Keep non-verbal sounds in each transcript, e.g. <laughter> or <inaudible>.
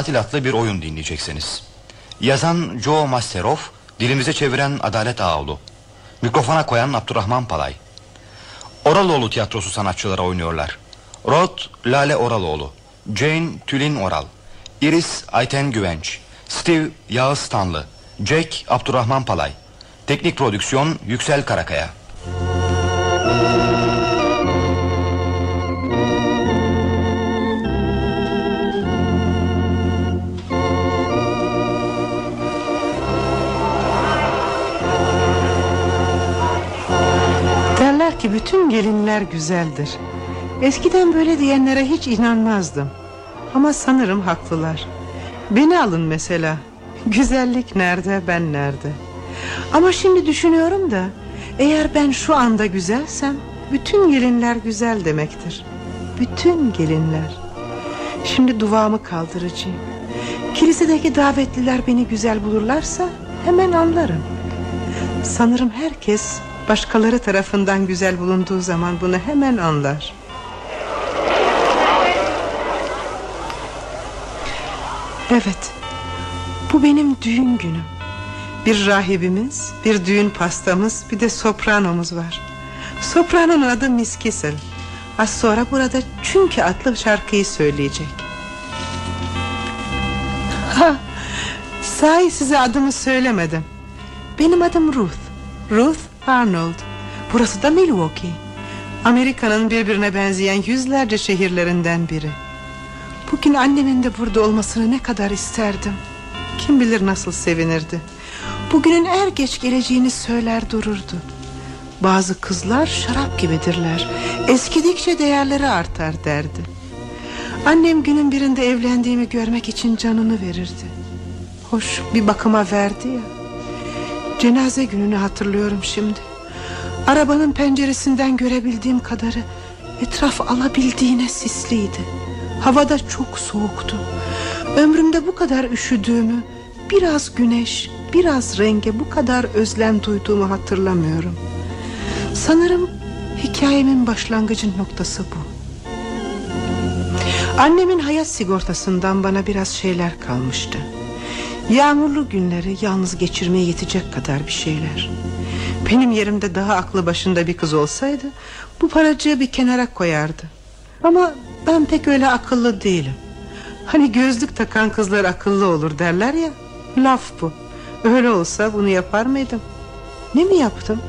Tatil adlı bir oyun dinleyeceksiniz. Yazan Joe Masteroff, dilimize çeviren Adalet Ağoğlu. Mikrofona koyan Abdurrahman Palay. Oraloğlu tiyatrosu sanatçıları oynuyorlar. Rod Lale Oraloğlu, Jane Tülin Oral, Iris Ayten Güvenç, Steve Yağız Tanlı, Jack Abdurrahman Palay. Teknik prodüksiyon Yüksel Karakaya. Derler ki bütün gelinler güzeldir. Eskiden böyle diyenlere hiç inanmazdım. Ama sanırım haklılar. Beni alın mesela. Güzellik nerede ben nerede? Ama şimdi düşünüyorum da eğer ben şu anda güzelsem bütün gelinler güzel demektir. Bütün gelinler. Şimdi duvağımı kaldıracağım. Kilisedeki davetliler beni güzel bulurlarsa hemen anlarım. Sanırım herkes başkaları tarafından güzel bulunduğu zaman bunu hemen anlar. Evet. Bu benim düğün günüm. Bir rahibimiz, bir düğün pastamız, bir de sopranomuz var. Sopranonun adı Miss Kissel. Az sonra burada Çünkü adlı şarkıyı söyleyecek. Ha, sahi size adımı söylemedim. Benim adım Ruth. Ruth Arnold. Burası da Milwaukee. Amerika'nın birbirine benzeyen yüzlerce şehirlerinden biri. Bugün annemin de burada olmasını ne kadar isterdim. Kim bilir nasıl sevinirdi. Bugünün er geç geleceğini söyler dururdu. Bazı kızlar şarap gibidirler. Eskidikçe değerleri artar derdi. Annem günün birinde evlendiğimi görmek için canını verirdi. Hoş bir bakıma verdi ya. Cenaze gününü hatırlıyorum şimdi. Arabanın penceresinden görebildiğim kadarı etraf alabildiğine sisliydi. Havada çok soğuktu. Ömrümde bu kadar üşüdüğümü, biraz güneş, biraz renge bu kadar özlem duyduğumu hatırlamıyorum. Sanırım hikayemin başlangıcın noktası bu. Annemin hayat sigortasından bana biraz şeyler kalmıştı. Yağmurlu günleri yalnız geçirmeye yetecek kadar bir şeyler. Benim yerimde daha aklı başında bir kız olsaydı bu paracığı bir kenara koyardı. Ama ben pek öyle akıllı değilim. Hani gözlük takan kızlar akıllı olur derler ya. Laf bu. Öyle olsa bunu yapar mıydım? Ne mi yaptım?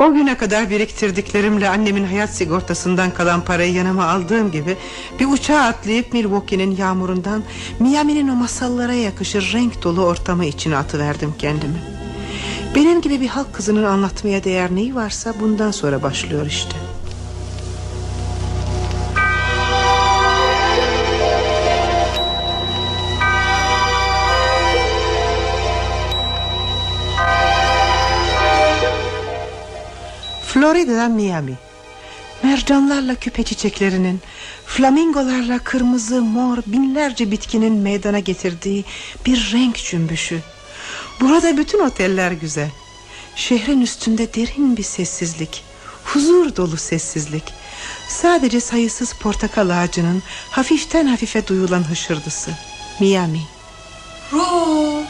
O güne kadar biriktirdiklerimle annemin hayat sigortasından kalan parayı yanıma aldığım gibi bir uçağa atlayıp Milwaukee'nin yağmurundan Miami'nin o masallara yakışır renk dolu ortamı içine atıverdim kendimi. Benim gibi bir halk kızının anlatmaya değer neyi varsa bundan sonra başlıyor işte. Florida'dan Miami. Mercanlarla küpe çiçeklerinin, flamingolarla kırmızı, mor, binlerce bitkinin meydana getirdiği bir renk cümbüşü. Burada bütün oteller güzel. Şehrin üstünde derin bir sessizlik, huzur dolu sessizlik. Sadece sayısız portakal ağacının hafiften hafife duyulan hışırdısı. Miami. Ruth!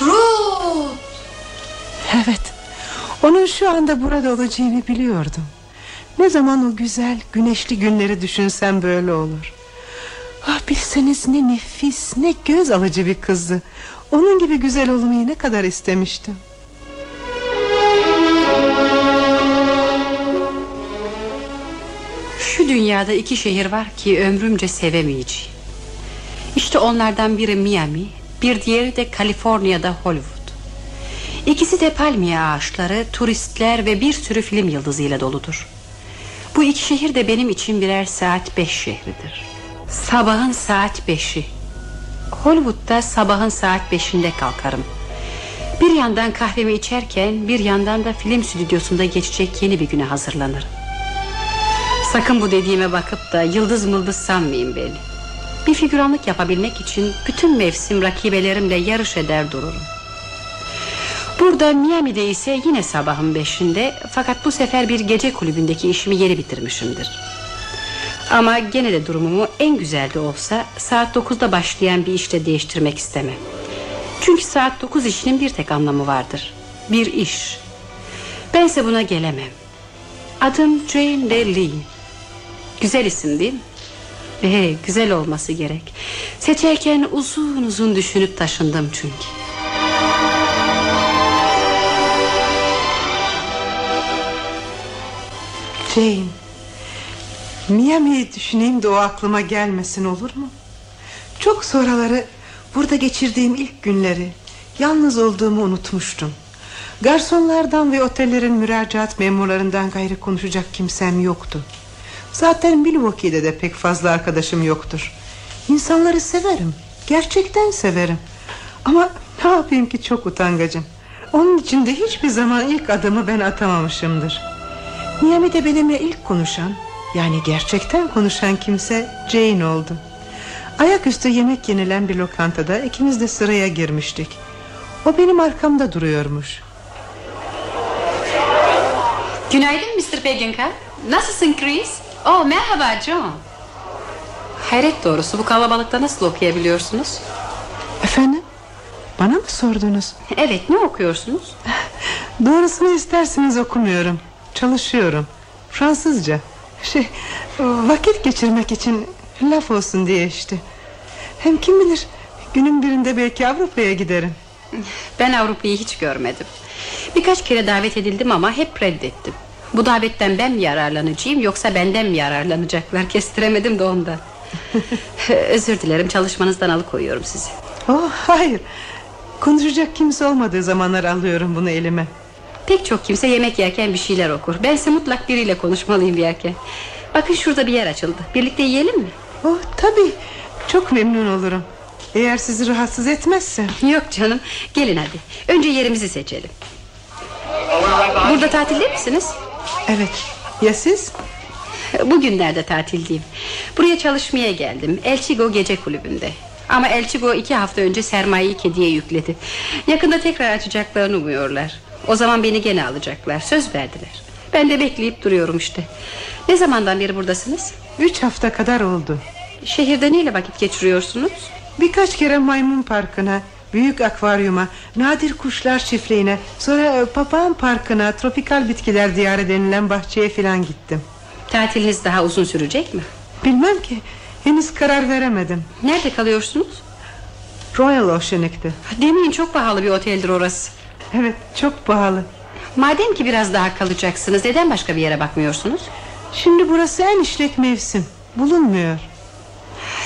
Ruth! Evet. Onun şu anda burada olacağını biliyordum. Ne zaman o güzel güneşli günleri düşünsem böyle olur. Ah bilseniz ne nefis ne göz alıcı bir kızdı. Onun gibi güzel olmayı ne kadar istemiştim. Şu dünyada iki şehir var ki ömrümce sevemeyeceğim. İşte onlardan biri Miami, bir diğeri de Kaliforniya'da Hollywood. İkisi de palmiye ağaçları, turistler ve bir sürü film yıldızıyla doludur. Bu iki şehir de benim için birer saat beş şehridir. Sabahın saat beşi. Hollywood'da sabahın saat beşinde kalkarım. Bir yandan kahvemi içerken bir yandan da film stüdyosunda geçecek yeni bir güne hazırlanırım. Sakın bu dediğime bakıp da yıldız mıldız sanmayın beni. Bir figüranlık yapabilmek için bütün mevsim rakibelerimle yarış eder dururum. Burada Miami'de ise yine sabahın beşinde Fakat bu sefer bir gece kulübündeki işimi yeni bitirmişimdir Ama gene de durumumu en güzel de olsa saat 9'da başlayan bir işte değiştirmek istemem. Çünkü saat 9 işinin bir tek anlamı vardır. Bir iş. Bense buna gelemem. Adım Jane de Lee. Güzel isim değil mi? Ee, güzel olması gerek. Seçerken uzun uzun düşünüp taşındım çünkü. Jane. Miami'yi düşüneyim de o aklıma gelmesin olur mu? Çok sonraları burada geçirdiğim ilk günleri yalnız olduğumu unutmuştum. Garsonlardan ve otellerin müracaat memurlarından gayrı konuşacak kimsem yoktu. Zaten Milwaukee'de de pek fazla arkadaşım yoktur. İnsanları severim. Gerçekten severim. Ama ne yapayım ki çok utangacım. Onun için de hiçbir zaman ilk adımı ben atamamışımdır. Miami'de benimle ilk konuşan yani gerçekten konuşan kimse Jane oldu. Ayaküstü yemek yenilen bir lokantada ikimiz de sıraya girmiştik. O benim arkamda duruyormuş. Günaydın Mr. Peginka. Nasılsın Chris? Oh merhaba John. Hayret doğrusu bu kalabalıkta nasıl okuyabiliyorsunuz? Efendim? Bana mı sordunuz? Evet ne okuyorsunuz? <laughs> Doğrusunu isterseniz okumuyorum. Çalışıyorum. Fransızca. Şey, vakit geçirmek için laf olsun diye işte. Hem kim bilir günün birinde belki Avrupa'ya giderim. Ben Avrupa'yı hiç görmedim. Birkaç kere davet edildim ama hep reddettim. Bu davetten ben mi yararlanacağım yoksa benden mi yararlanacaklar <laughs> kestiremedim de ondan. <laughs> Özür dilerim çalışmanızdan alıkoyuyorum sizi. Oh hayır. Konuşacak kimse olmadığı zamanlar alıyorum bunu elime. Pek çok kimse yemek yerken bir şeyler okur. Bense mutlak biriyle konuşmalıyım yerken. Bakın şurada bir yer açıldı. Birlikte yiyelim mi? Oh tabii. Çok memnun olurum. Eğer sizi rahatsız etmezse. Yok canım. Gelin hadi. Önce yerimizi seçelim. Burada tatilde misiniz? Evet. Ya siz? Bugünlerde tatildeyim. Buraya çalışmaya geldim. Elçigo gece kulübünde. Ama Elçigo iki hafta önce sermayeyi kediye yükledi. Yakında tekrar açacaklarını umuyorlar. O zaman beni gene alacaklar. Söz verdiler. Ben de bekleyip duruyorum işte. Ne zamandan beri buradasınız? Üç hafta kadar oldu. Şehirde neyle vakit geçiriyorsunuz? Birkaç kere maymun parkına, büyük akvaryuma, nadir kuşlar çiftliğine, sonra papağan parkına, tropikal bitkiler diyarı denilen bahçeye filan gittim. Tatiliniz daha uzun sürecek mi? Bilmem ki, henüz karar veremedim. Nerede kalıyorsunuz? Royal Oceanic'ti. Demeyin çok pahalı bir oteldir orası. Evet, çok pahalı. Madem ki biraz daha kalacaksınız neden başka bir yere bakmıyorsunuz? Şimdi burası en işlek mevsim. Bulunmuyor.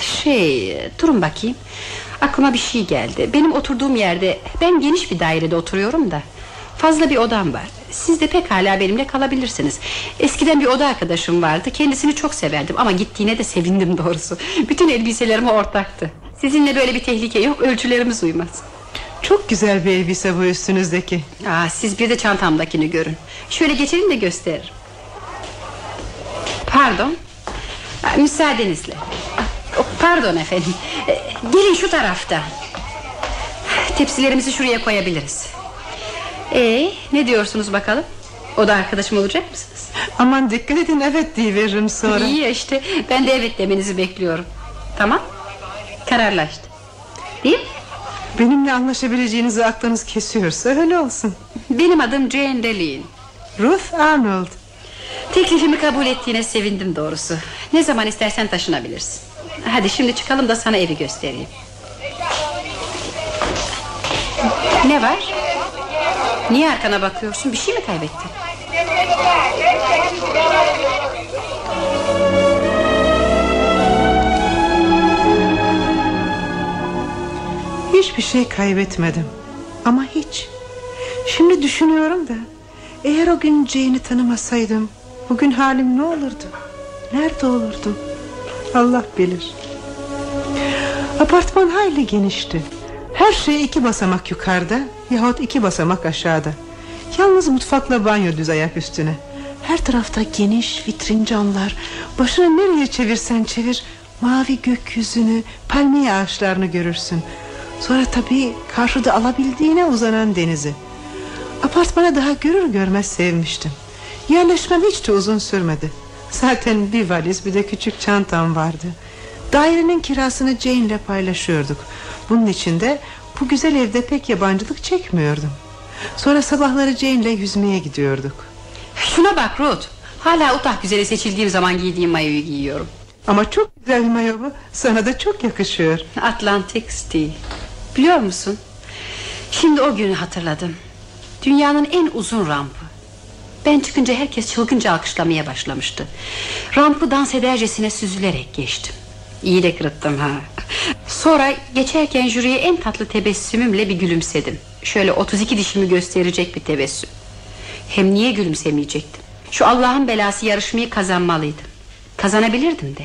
Şey durun bakayım Aklıma bir şey geldi Benim oturduğum yerde ben geniş bir dairede oturuyorum da Fazla bir odam var Siz de pekala benimle kalabilirsiniz Eskiden bir oda arkadaşım vardı Kendisini çok severdim ama gittiğine de sevindim doğrusu Bütün elbiselerime ortaktı Sizinle böyle bir tehlike yok ölçülerimiz uymaz Çok güzel bir elbise bu üstünüzdeki. Aa, Siz bir de çantamdakini görün. Şöyle geçelim de gösteririm. Pardon. Aa, Müsaadenizle. Pardon efendim. Ee, Gelin şu tarafta. Tepsilerimizi şuraya koyabiliriz. Ee, ne diyorsunuz bakalım? O da arkadaşım olacak mısınız? Aman dikkat edin evet diye veririm sonra. İyi işte. Ben de evet demenizi bekliyorum. Tamam. Kararlaştı. Değil mi Benimle anlaşabileceğinizi aklınız kesiyorsa öyle olsun Benim adım Jane Deline Ruth Arnold Teklifimi kabul ettiğine sevindim doğrusu Ne zaman istersen taşınabilirsin Hadi şimdi çıkalım da sana evi göstereyim Ne var? Niye arkana bakıyorsun? Bir şey mi kaybettin? Hiçbir şey kaybetmedim. Ama hiç. Şimdi düşünüyorum da Eğer o gün Jane'i tanımasaydım Bugün halim ne olurdu? Nerede olurdum Allah bilir. Apartman hayli genişti. Her şey iki basamak yukarıda Yahut iki basamak aşağıda. Yalnız mutfakla banyo düz ayak üstüne. Her tarafta geniş vitrin camlar. Başını nereye çevirsen çevir Mavi gökyüzünü Palmiye ağaçlarını görürsün Sonra tabii karşıda alabildiğine uzanan denizi Apartmana daha görür görmez sevmiştim Yerleşmem hiç de uzun sürmedi Zaten bir valiz bir de küçük çantam vardı. Dairenin kirasını Jane ile paylaşıyorduk. Bunun için de bu güzel evde pek yabancılık çekmiyordum. Sonra sabahları Jane ile yüzmeye gidiyorduk. Şuna bak Ruth. Hala Utah güzeli seçildiğim zaman giydiğim mayoyu giyiyorum. Ama çok güzel mayo bu. Sana da çok yakışıyor. Atlantic Steel. Biliyor musun? Şimdi o günü hatırladım. Dünyanın en uzun rampı. Ben çıkınca herkes çılgınca alkışlamaya başlamıştı. Rampı dans edercesine süzülerek geçtim. İyi de kırıttım ha. Sonra geçerken jüriye en tatlı tebessümümle bir gülümsedim. Şöyle 32 dişimi gösterecek bir tebessüm. Hem niye gülümsemeyecektim? Şu Allah'ın belası yarışmayı kazanmalıydım. Kazanabilirdim de.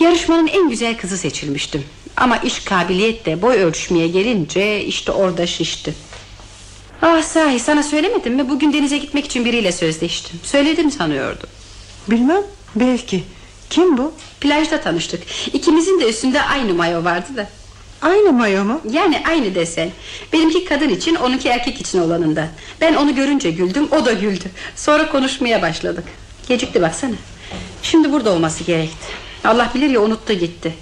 Yarışmanın en güzel kızı seçilmiştim. Ama iş kabiliyetle boy ölçmeye gelince işte orada şişti. Ah sahi sana söylemedim mi? Bugün denize gitmek için biriyle sözleştim. Söyledim sanıyordum. Bilmem belki. Kim bu? Plajda tanıştık. İkimizin de üstünde aynı mayo vardı da. Aynı mayo mu? Yani aynı desen. Benimki kadın için, onunki erkek için olanından. Ben onu görünce güldüm, o da güldü. Sonra konuşmaya başladık. Gecikti baksana. Şimdi burada olması gerekti. Allah bilir ya unuttu gitti.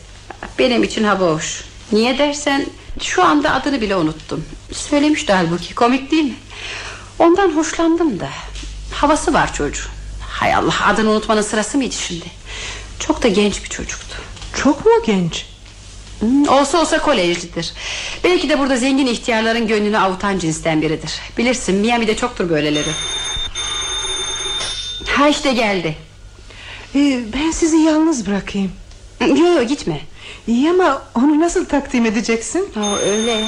Benim için hava hoş. Niye dersen şu anda adını bile unuttum. Söylemişti halbuki komik değil mi? Ondan hoşlandım da. Havası var çocuğun. Hay Allah adını unutmanın sırası mıydı şimdi? Çok da genç bir çocuktu. Çok mu genç? Hmm, Olsa olsa kolejlidir Belki de burada zengin ihtiyarların gönlünü avutan cinsten biridir Bilirsin Miami'de çoktur böyleleri Ha işte geldi Ee, ben sizi yalnız bırakayım. Yok yok gitme İyi ama onu nasıl takdim edeceksin? Aa, Öyle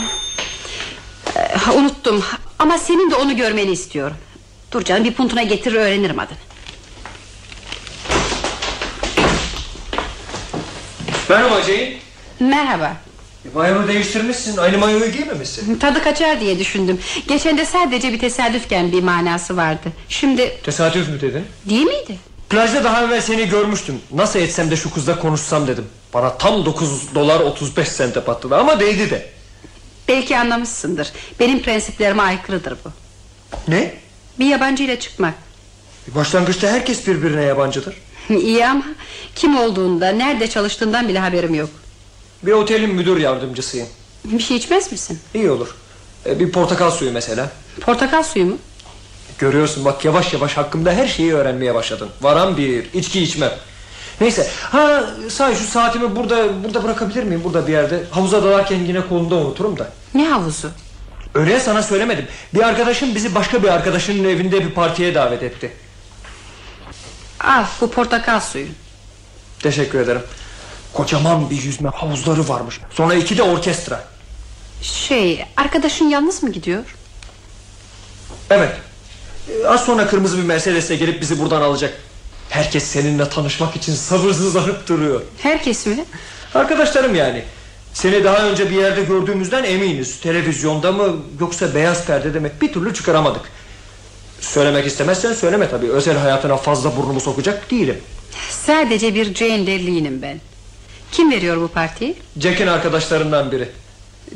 Ee, Unuttum ama senin de onu görmeni istiyorum Dur canım bir puntuna getirir öğrenirim adını Merhaba Jane. Merhaba Mayonu değiştirmişsin. Aynı mayoyu giymemişsin. Tadı kaçar diye düşündüm Geçen de sadece bir tesadüfken bir manası vardı Şimdi Tesadüf mü dedin? değil miydi? Plajda daha evvel seni görmüştüm. Nasıl etsem de şu kızla konuşsam dedim. Bana tam 9 dolar 35 sente patladı ama değdi de. Belki anlamışsındır Benim prensiplerime aykırıdır bu Ne? Bir yabancıyla çıkmak Başlangıçta herkes birbirine yabancıdır. <laughs> İyi ama kim olduğunda nerede çalıştığından bile haberim yok Bir otelin müdür yardımcısıyım. Bir şey içmez misin? İyi olur. E, Bir portakal suyu mesela. Portakal suyu mu? Görüyorsun bak yavaş yavaş hakkımda her şeyi öğrenmeye başladın. Varan bir, içki içmem. Neyse, ha sahi şu saatimi burada burada bırakabilir miyim burada bir yerde? Havuza dalarken yine kolumda unuturum da. Ne havuzu? Öyle sana söylemedim. Bir arkadaşım bizi başka bir arkadaşının evinde bir partiye davet etti. Al bu portakal suyu Teşekkür ederim. Kocaman bir yüzme havuzları varmış. Sonra iki de orkestra. Şey arkadaşın yalnız mı gidiyor? Evet. Ee, Az sonra kırmızı bir Mercedes'le gelip bizi buradan alacak. Herkes seninle tanışmak için sabırsızlanıp duruyor. Herkes mi? Arkadaşlarım yani. Seni daha önce bir yerde gördüğümüzden eminiz. Televizyonda mı yoksa beyaz perde demek bir türlü çıkaramadık. Söylemek istemezsen söyleme tabii. Özel hayatına fazla burnumu sokacak değilim. Sadece bir Jane Lerley'nim ben Kim veriyor bu partiyi? Jack'in arkadaşlarından biri.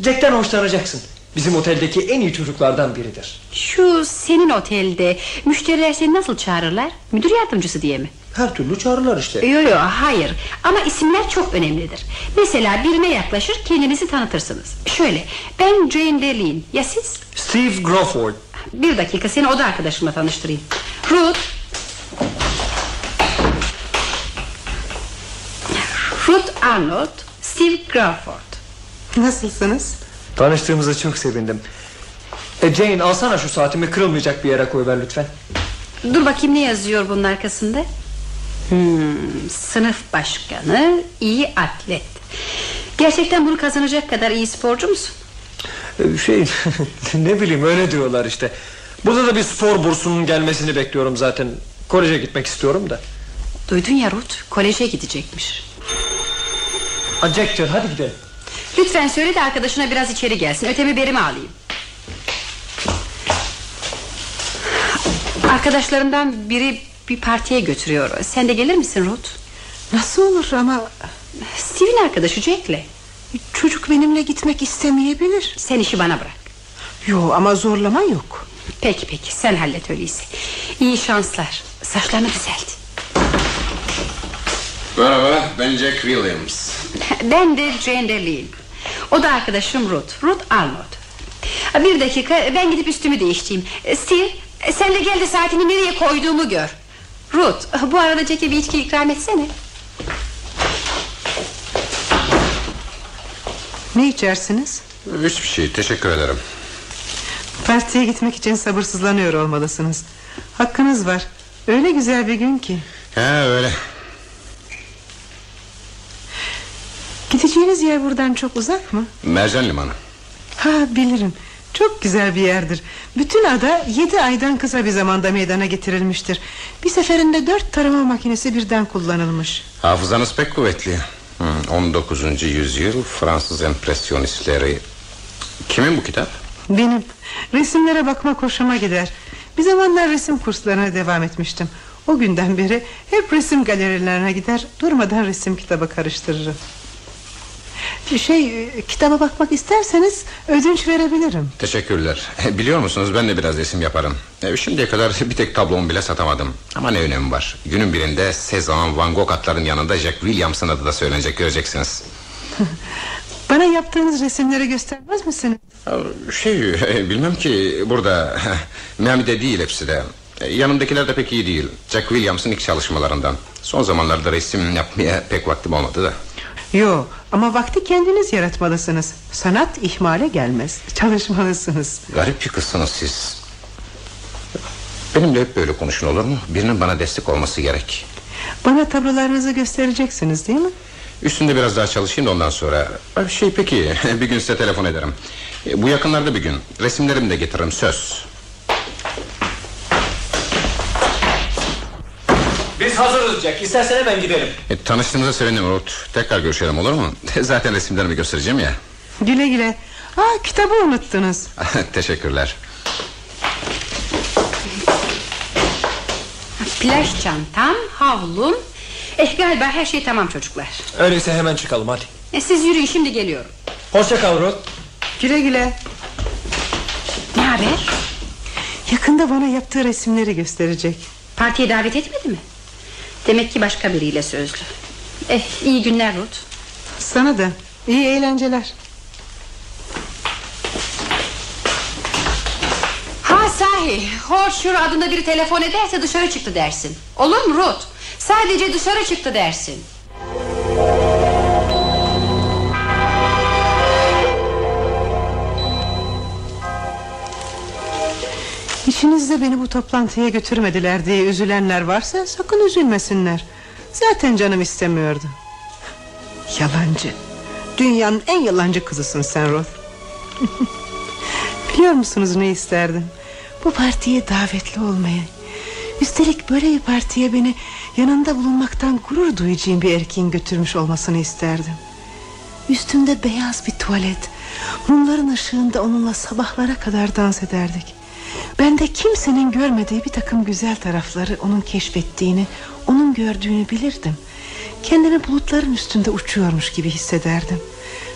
Jack'ten hoşlanacaksın. Bizim oteldeki en iyi çocuklardan biridir. Şu senin otelde Müşteriler seni nasıl çağırırlar? Müdür yardımcısı diye mi? Her türlü çağrılar işte. Yok yok hayır Ama isimler çok önemlidir Mesela birine yaklaşır kendinizi tanıtırsınız Şöyle ben Jane Lerley'im Ya siz? Steve Crawford. Bir dakika seni oda arkadaşımla tanıştırayım Ruth Ruth Arnold Steve Crawford Nasılsınız? Tanıştığımıza çok sevindim. E Jane alsana şu saatimi kırılmayacak bir yere koyver lütfen. Dur bakayım ne yazıyor bunun arkasında hmm, Sınıf başkanı iyi atlet Gerçekten bunu kazanacak kadar iyi sporcu musun? E, Şey <laughs> ne bileyim öyle diyorlar işte. Burada da bir spor bursunun gelmesini bekliyorum zaten. Koleje gitmek istiyorum da. Duydun ya Ruth koleje gidecekmiş Jack'cığım hadi gidelim. Lütfen söyle de arkadaşına biraz içeri gelsin. Ötemi berimi alayım. Arkadaşlarımdan biri bir partiye götürüyor. Sen de gelir misin Ruth? Nasıl olur ama? Steve'in arkadaşı Jack'le. Çocuk benimle gitmek istemeyebilir. Sen işi bana bırak. Yo ama zorlama yok. Peki peki. Sen hallet öyleyse. İyi şanslar. Saçlarını düzelt. Merhaba ben Jack Williams. Ben de Jane Deline. O da arkadaşım Ruth. Ruth Arnold. Bir dakika ben gidip üstümü değiştireyim. Steve sen de gel de saatini nereye koyduğumu gör. Ruth bu arada Jack'e bir içki ikram etsene. Ne içersiniz? Hiçbir şey teşekkür ederim Partiye gitmek için sabırsızlanıyor olmalısınız. Hakkınız var. Öyle güzel bir gün ki. Ha öyle Gideceğiniz yer buradan çok uzak mı? Mercan Limanı Ha bilirim. Çok güzel bir yerdir. Bütün ada yedi aydan kısa bir zamanda meydana getirilmiştir. Bir seferinde dört tarama makinesi birden kullanılmış. Hafızanız pek kuvvetli Hı, 19. yüzyıl Fransız empresyonistleri Kimin bu kitap? Benim resimlere bakmak hoşuma gider. Bir zamanlar resim kurslarına devam etmiştim. O günden beri hep resim galerilerine gider durmadan resim kitabı karıştırırım. Şey e, kitaba bakmak isterseniz ödünç verebilirim. Teşekkürler. <laughs> Biliyor musunuz ben de biraz resim yaparım. E, Şimdiye kadar <laughs> bir tek tablomu bile satamadım. Ama ne önemi var? Günün birinde Cezanne Van Gogh atların yanında Jack Williams'ın adı da söylenecek göreceksiniz. <laughs> Bana yaptığınız resimleri göstermez misiniz? Şey bilmem ki burada Miami'de değil hepsi de. E, Yanımdakiler de pek iyi değil. Jack Williams'ın ilk çalışmalarından. Son zamanlarda resim yapmaya pek vaktim olmadı da Yo ama vakti kendiniz yaratmalısınız. Sanat ihmale gelmez. Çalışmalısınız. Garip bir kızsınız siz Benimle hep böyle konuşun olur mu Birinin bana destek olması gerek Bana tablolarınızı göstereceksiniz değil mi? Üstünde biraz daha çalışayım da ondan sonra Şey peki <laughs> bir gün size telefon ederim E, Bu yakınlarda bir gün Resimlerimi de getiririm söz Biz hazırız Jack İstersen hemen gidelim e, Tanıştığımıza sevindim Ruth Tekrar görüşelim olur mu <laughs> Zaten resimlerimi göstereceğim ya Güle güle. Aa kitabı unuttunuz. <laughs> Teşekkürler Plaj çantam, havlum. Eh galiba her şey tamam çocuklar. Öyleyse hemen çıkalım hadi E, siz yürüyün şimdi geliyorum. Hoşça kal Ruth Güle güle. Ne haber? Yakında bana yaptığı resimleri gösterecek. Partiye davet etmedi mi? Demek ki başka biriyle sözlü. Eh iyi günler Ruth. Sana da iyi eğlenceler. Ha sahi Horseshoe adında biri telefon ederse dışarı çıktı dersin Olur mu Ruth Sadece dışarı çıktı dersin İşinizde beni bu toplantıya götürmediler diye üzülenler varsa sakın üzülmesinler. Zaten canım istemiyordu. Yalancı. Dünyanın en yalancı kızısın sen Ruth. <laughs> Biliyor musunuz ne isterdim? Bu partiye davetli olmayı. Üstelik böyle bir partiye beni yanında bulunmaktan gurur duyacağım bir erkeğin götürmüş olmasını isterdim. Üstünde beyaz bir tuvalet. Mumların ışığında onunla sabahlara kadar dans ederdik. Ben de kimsenin görmediği bir takım güzel tarafları onun keşfettiğini, onun gördüğünü bilirdim. Kendimi bulutların üstünde uçuyormuş gibi hissederdim.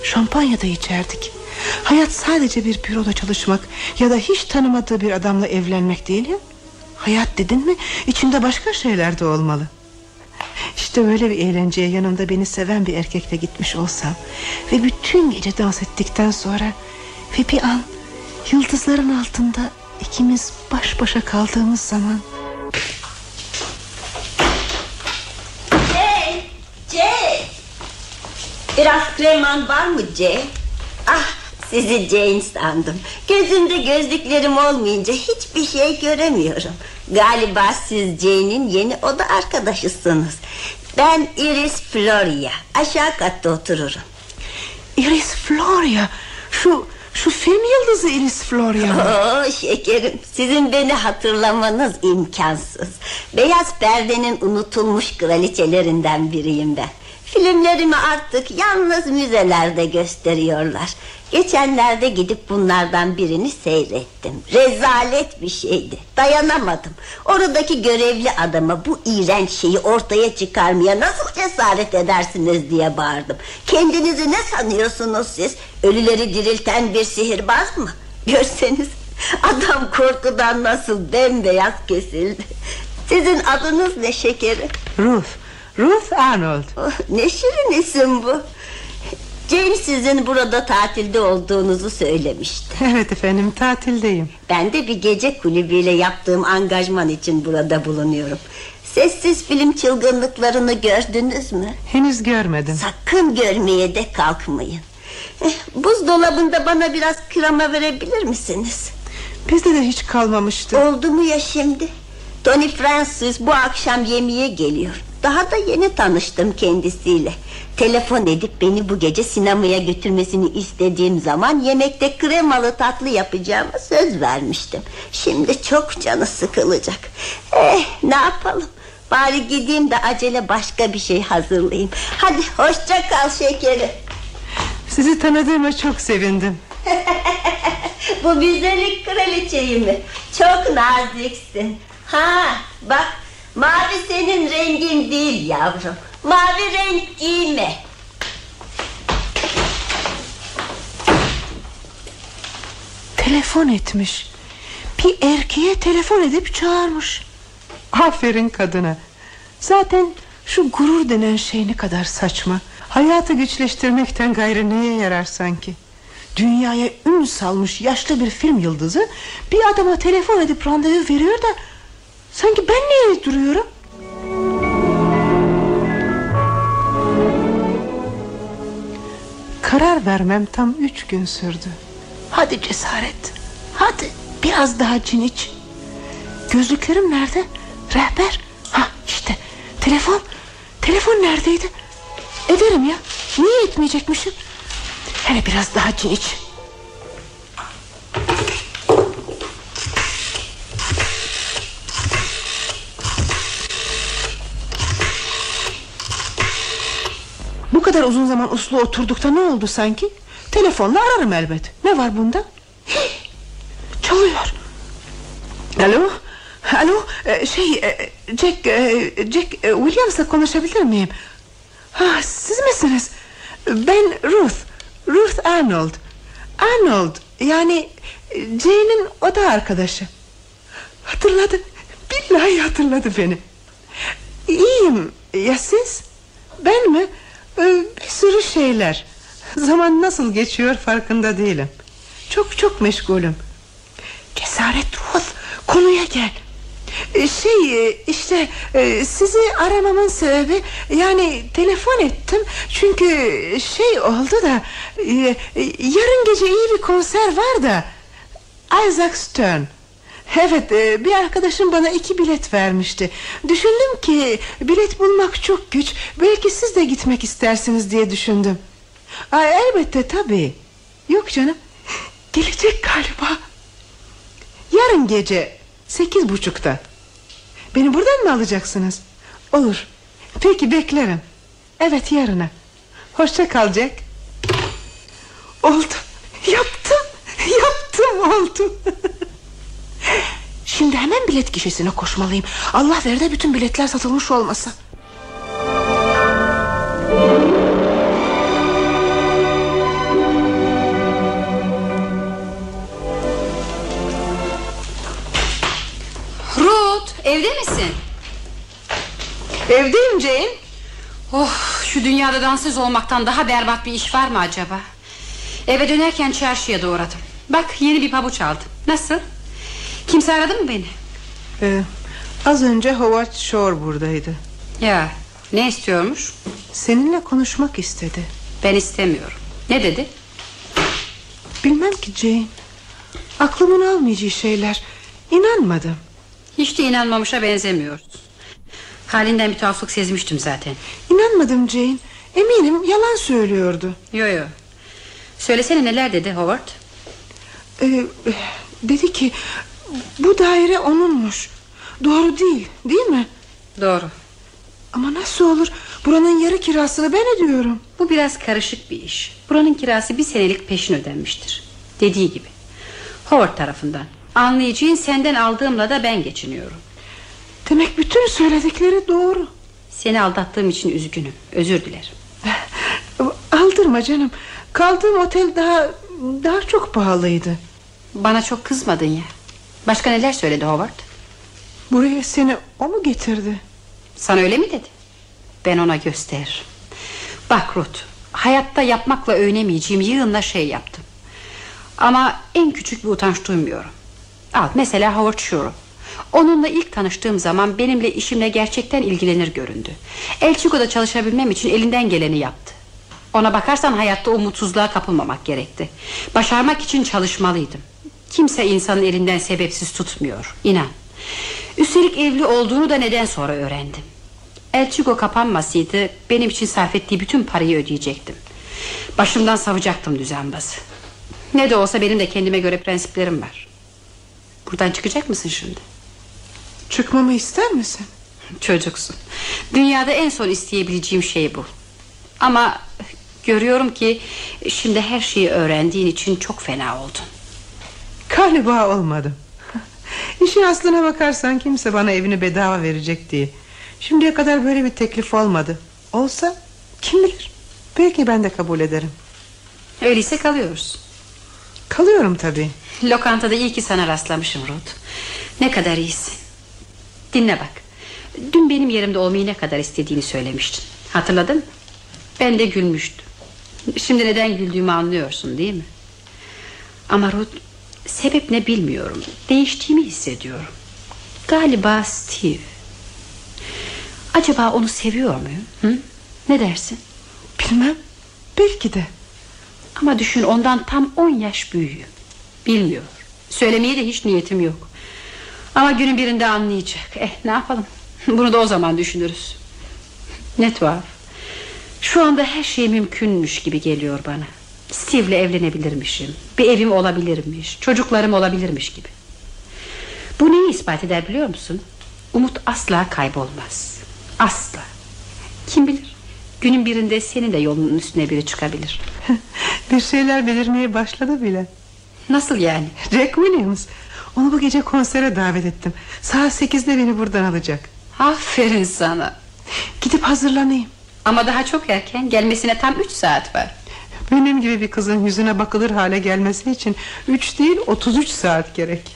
Şampanya da içerdik. Hayat sadece bir büroda çalışmak ya da hiç tanımadığı bir adamla evlenmek değil ya. Hayat dedin mi içinde başka şeyler de olmalı. İşte öyle bir eğlenceye yanımda beni seven bir erkekle gitmiş olsam Ve bütün gece dans ettikten sonra Ve bir an yıldızların altında ikimiz baş başa kaldığımız zaman Jay, Jay. Biraz kreman var mı Jay? Ah sizi Jane sandım. Gözümde gözlüklerim olmayınca hiçbir şey göremiyorum. Galiba siz Jane'in yeni oda arkadaşısınız. Ben Iris Floria. Aşağı katta otururum. Iris Floria Şu şu film yıldızı Iris Floria mı? <laughs> Oo şekerim sizin beni hatırlamanız imkansız. Beyaz perdenin unutulmuş kraliçelerinden biriyim ben. Filmlerimi artık yalnız müzelerde gösteriyorlar Geçenlerde gidip bunlardan birini seyrettim. Rezalet bir şeydi. Dayanamadım. Oradaki görevli adama bu iğrenç şeyi ortaya çıkarmaya nasıl cesaret edersiniz diye bağırdım. Kendinizi ne sanıyorsunuz siz? Ölüleri dirilten bir sihirbaz mı? Görseniz adam korkudan nasıl bembeyaz kesildi. Sizin adınız ne şekerim? Ruth Ruth Arnold. Oh, ne şirin isim bu. James sizin burada tatilde olduğunuzu söylemişti. Evet efendim tatildeyim. Ben de bir gece kulübüyle yaptığım angajman için burada bulunuyorum. Sessiz film çılgınlıklarını gördünüz mü? Henüz görmedim. Sakın görmeye de kalkmayın. Eh, Buzdolabında bana biraz krema verebilir misiniz? Bizde de hiç kalmamıştı. Oldu mu ya şimdi? Tony Francis bu akşam yemeğe geliyor. Daha da yeni tanıştım kendisiyle. Telefon edip beni bu gece sinemaya götürmesini istediğim zaman yemekte kremalı tatlı yapacağıma söz vermiştim. Şimdi çok canı sıkılacak. Eh ne yapalım? Bari gideyim de acele başka bir şey hazırlayayım. Hadi hoşça kal şekerim. Sizi tanıdığıma çok sevindim. <laughs> Bu güzellik kraliçeyi mi? Çok naziksin. Ha bak mavi senin rengin değil yavrum. Mavi renk giyme. Telefon etmiş. Bir erkeğe telefon edip çağırmış. Aferin kadına. Zaten şu gurur denen şey ne kadar saçma. Hayatı güçleştirmekten gayrı neye yarar sanki? Dünyaya ün salmış yaşlı bir film yıldızı bir adama telefon edip randevu veriyor da sanki ben niye duruyorum? Karar vermem tam üç gün sürdü. Hadi cesaret. Hadi biraz daha cin iç. Gözlüklerim nerede? Rehber. Ha işte telefon. Telefon neredeydi? Ederim ya. Niye etmeyecekmişim? Hele biraz daha cin iç. Bu kadar uzun zaman uslu oturduk da ne oldu sanki? Telefonla ararım elbet. Ne var bunda? <gasps> Çalıyor. Alo? Alo? Ee, şey e, Jack e, Jack e, Williams'la konuşabilir miyim? Ha, siz misiniz? Ben Ruth. Ruth Arnold. Arnold yani e, Jane'in oda arkadaşı. Hatırladı. Billahi hatırladı beni. İyiyim. Ya siz? Ben mi? Bir sürü şeyler. Zaman nasıl geçiyor farkında değilim. Çok çok meşgulüm. Cesaret Ruth. Konuya gel. Ee, Şey e, işte e, sizi aramamın sebebi yani telefon ettim çünkü şey oldu da e, e, yarın gece iyi bir konser var da Isaac Stern Evet e, bir arkadaşım bana iki bilet vermişti. Düşündüm ki bilet bulmak çok güç. Belki siz de gitmek istersiniz diye düşündüm. Ay, Elbette tabii. Yok canım <laughs> Gelecek galiba. Yarın gece Sekiz buçukta. Beni buradan mı alacaksınız? Olur. Peki beklerim. Evet yarına. Hoşça kal Jack Oldu. <laughs> Yaptım. Yaptım oldu <laughs> Şimdi hemen bilet gişesine koşmalıyım Allah ver de bütün biletler satılmış olmasa Ruth evde misin? Evdeyim Jane Oh şu dünyada dansöz olmaktan daha berbat bir iş var mı acaba? Eve dönerken çarşıya da uğradım. Bak yeni bir pabuç aldım. Nasıl? Kimse aradı mı beni? Ee, Az önce Howard Shore buradaydı Ya ne istiyormuş? Seninle konuşmak istedi Ben istemiyorum. Ne dedi? Bilmem ki Jane Aklımın almayacağı şeyler İnanmadım Hiç de inanmamışa benzemiyor. Halinden bir tuhaflık sezmiştim zaten. İnanmadım Jane Eminim yalan söylüyordu Yo yo. Söylesene neler dedi Howard? Ee, Dedi ki Bu daire onunmuş Doğru değil değil mi Doğru. Ama nasıl olur Buranın yarı kirasını ben ödüyorum Bu biraz karışık bir iş. Buranın kirası bir senelik peşin ödenmiştir. Dediği gibi. Howard tarafından. Anlayacağın senden aldığımla da ben geçiniyorum. Demek bütün söyledikleri doğru Seni aldattığım için üzgünüm. Özür dilerim. <laughs> Aldırma canım Kaldığım otel daha daha çok pahalıydı Bana çok kızmadın ya. Başka neler söyledi Howard? Buraya seni o mu getirdi Sana öyle mi dedi? ben ona gösteririm. Bak Ruth, hayatta yapmakla övünemeyeceğim yığınla şey yaptım. Ama en küçük bir utanç duymuyorum. Al mesela Howard Shore. Onunla ilk tanıştığım zaman benimle işimle gerçekten ilgilenir göründü. El Chico'da çalışabilmem için elinden geleni yaptı. Ona bakarsan hayatta umutsuzluğa kapılmamak gerekti. Başarmak için çalışmalıydım. Kimse insanın elinden sebepsiz tutmuyor. İnan. Üstelik evli olduğunu da neden sonra öğrendim. El Chico kapanmasaydı benim için sarf ettiği bütün parayı ödeyecektim. Başımdan savacaktım düzenbazı. Ne de olsa benim de kendime göre prensiplerim var. Buradan çıkacak mısın şimdi? Çıkmamı ister misin? Çocuksun. Dünyada en son isteyebileceğim şey bu. Ama görüyorum ki şimdi her şeyi öğrendiğin için çok fena oldun. Galiba olmadım. İşin aslına bakarsan kimse bana evini bedava verecek diye. Şimdiye kadar böyle bir teklif olmadı. Olsa kim bilir? Belki ben de kabul ederim. Öyleyse kalıyoruz. Kalıyorum tabii. Lokantada iyi ki sana rastlamışım Ruth. Ne kadar iyisin. Dinle bak. Dün benim yerimde olmayı ne kadar istediğini söylemiştin. Hatırladın mı? Ben de gülmüştüm. Şimdi neden güldüğümü anlıyorsun değil mi? Ama Ruth sebep ne bilmiyorum. Değiştiğimi hissediyorum. Galiba Steve. Acaba onu seviyor muyum? Hı? Ne dersin? Bilmem. Belki de. Ama düşün ondan tam 10 yaş büyüğüm. Bilmiyor. Söylemeye de hiç niyetim yok. Ama günün birinde anlayacak. Eh ne yapalım? <laughs> Bunu da o zaman düşünürüz. Ne tuhaf. Şu anda her şey mümkünmüş gibi geliyor bana. Steve'le evlenebilirmişim. Bir evim olabilirmiş. Çocuklarım olabilirmiş gibi. Bu neyi ispat eder biliyor musun? Umut asla kaybolmaz. Asla. Kim bilir? Günün birinde senin de yolunun üstüne biri çıkabilir. <laughs> bir şeyler belirmeye başladı bile. Nasıl yani? Jack Williams. Onu bu gece konsere davet ettim. Saat sekizde beni buradan alacak. Aferin sana. Gidip hazırlanayım. Ama daha çok erken gelmesine tam üç saat var. Benim gibi bir kızın yüzüne bakılır hale gelmesi için Üç değil otuz üç saat gerek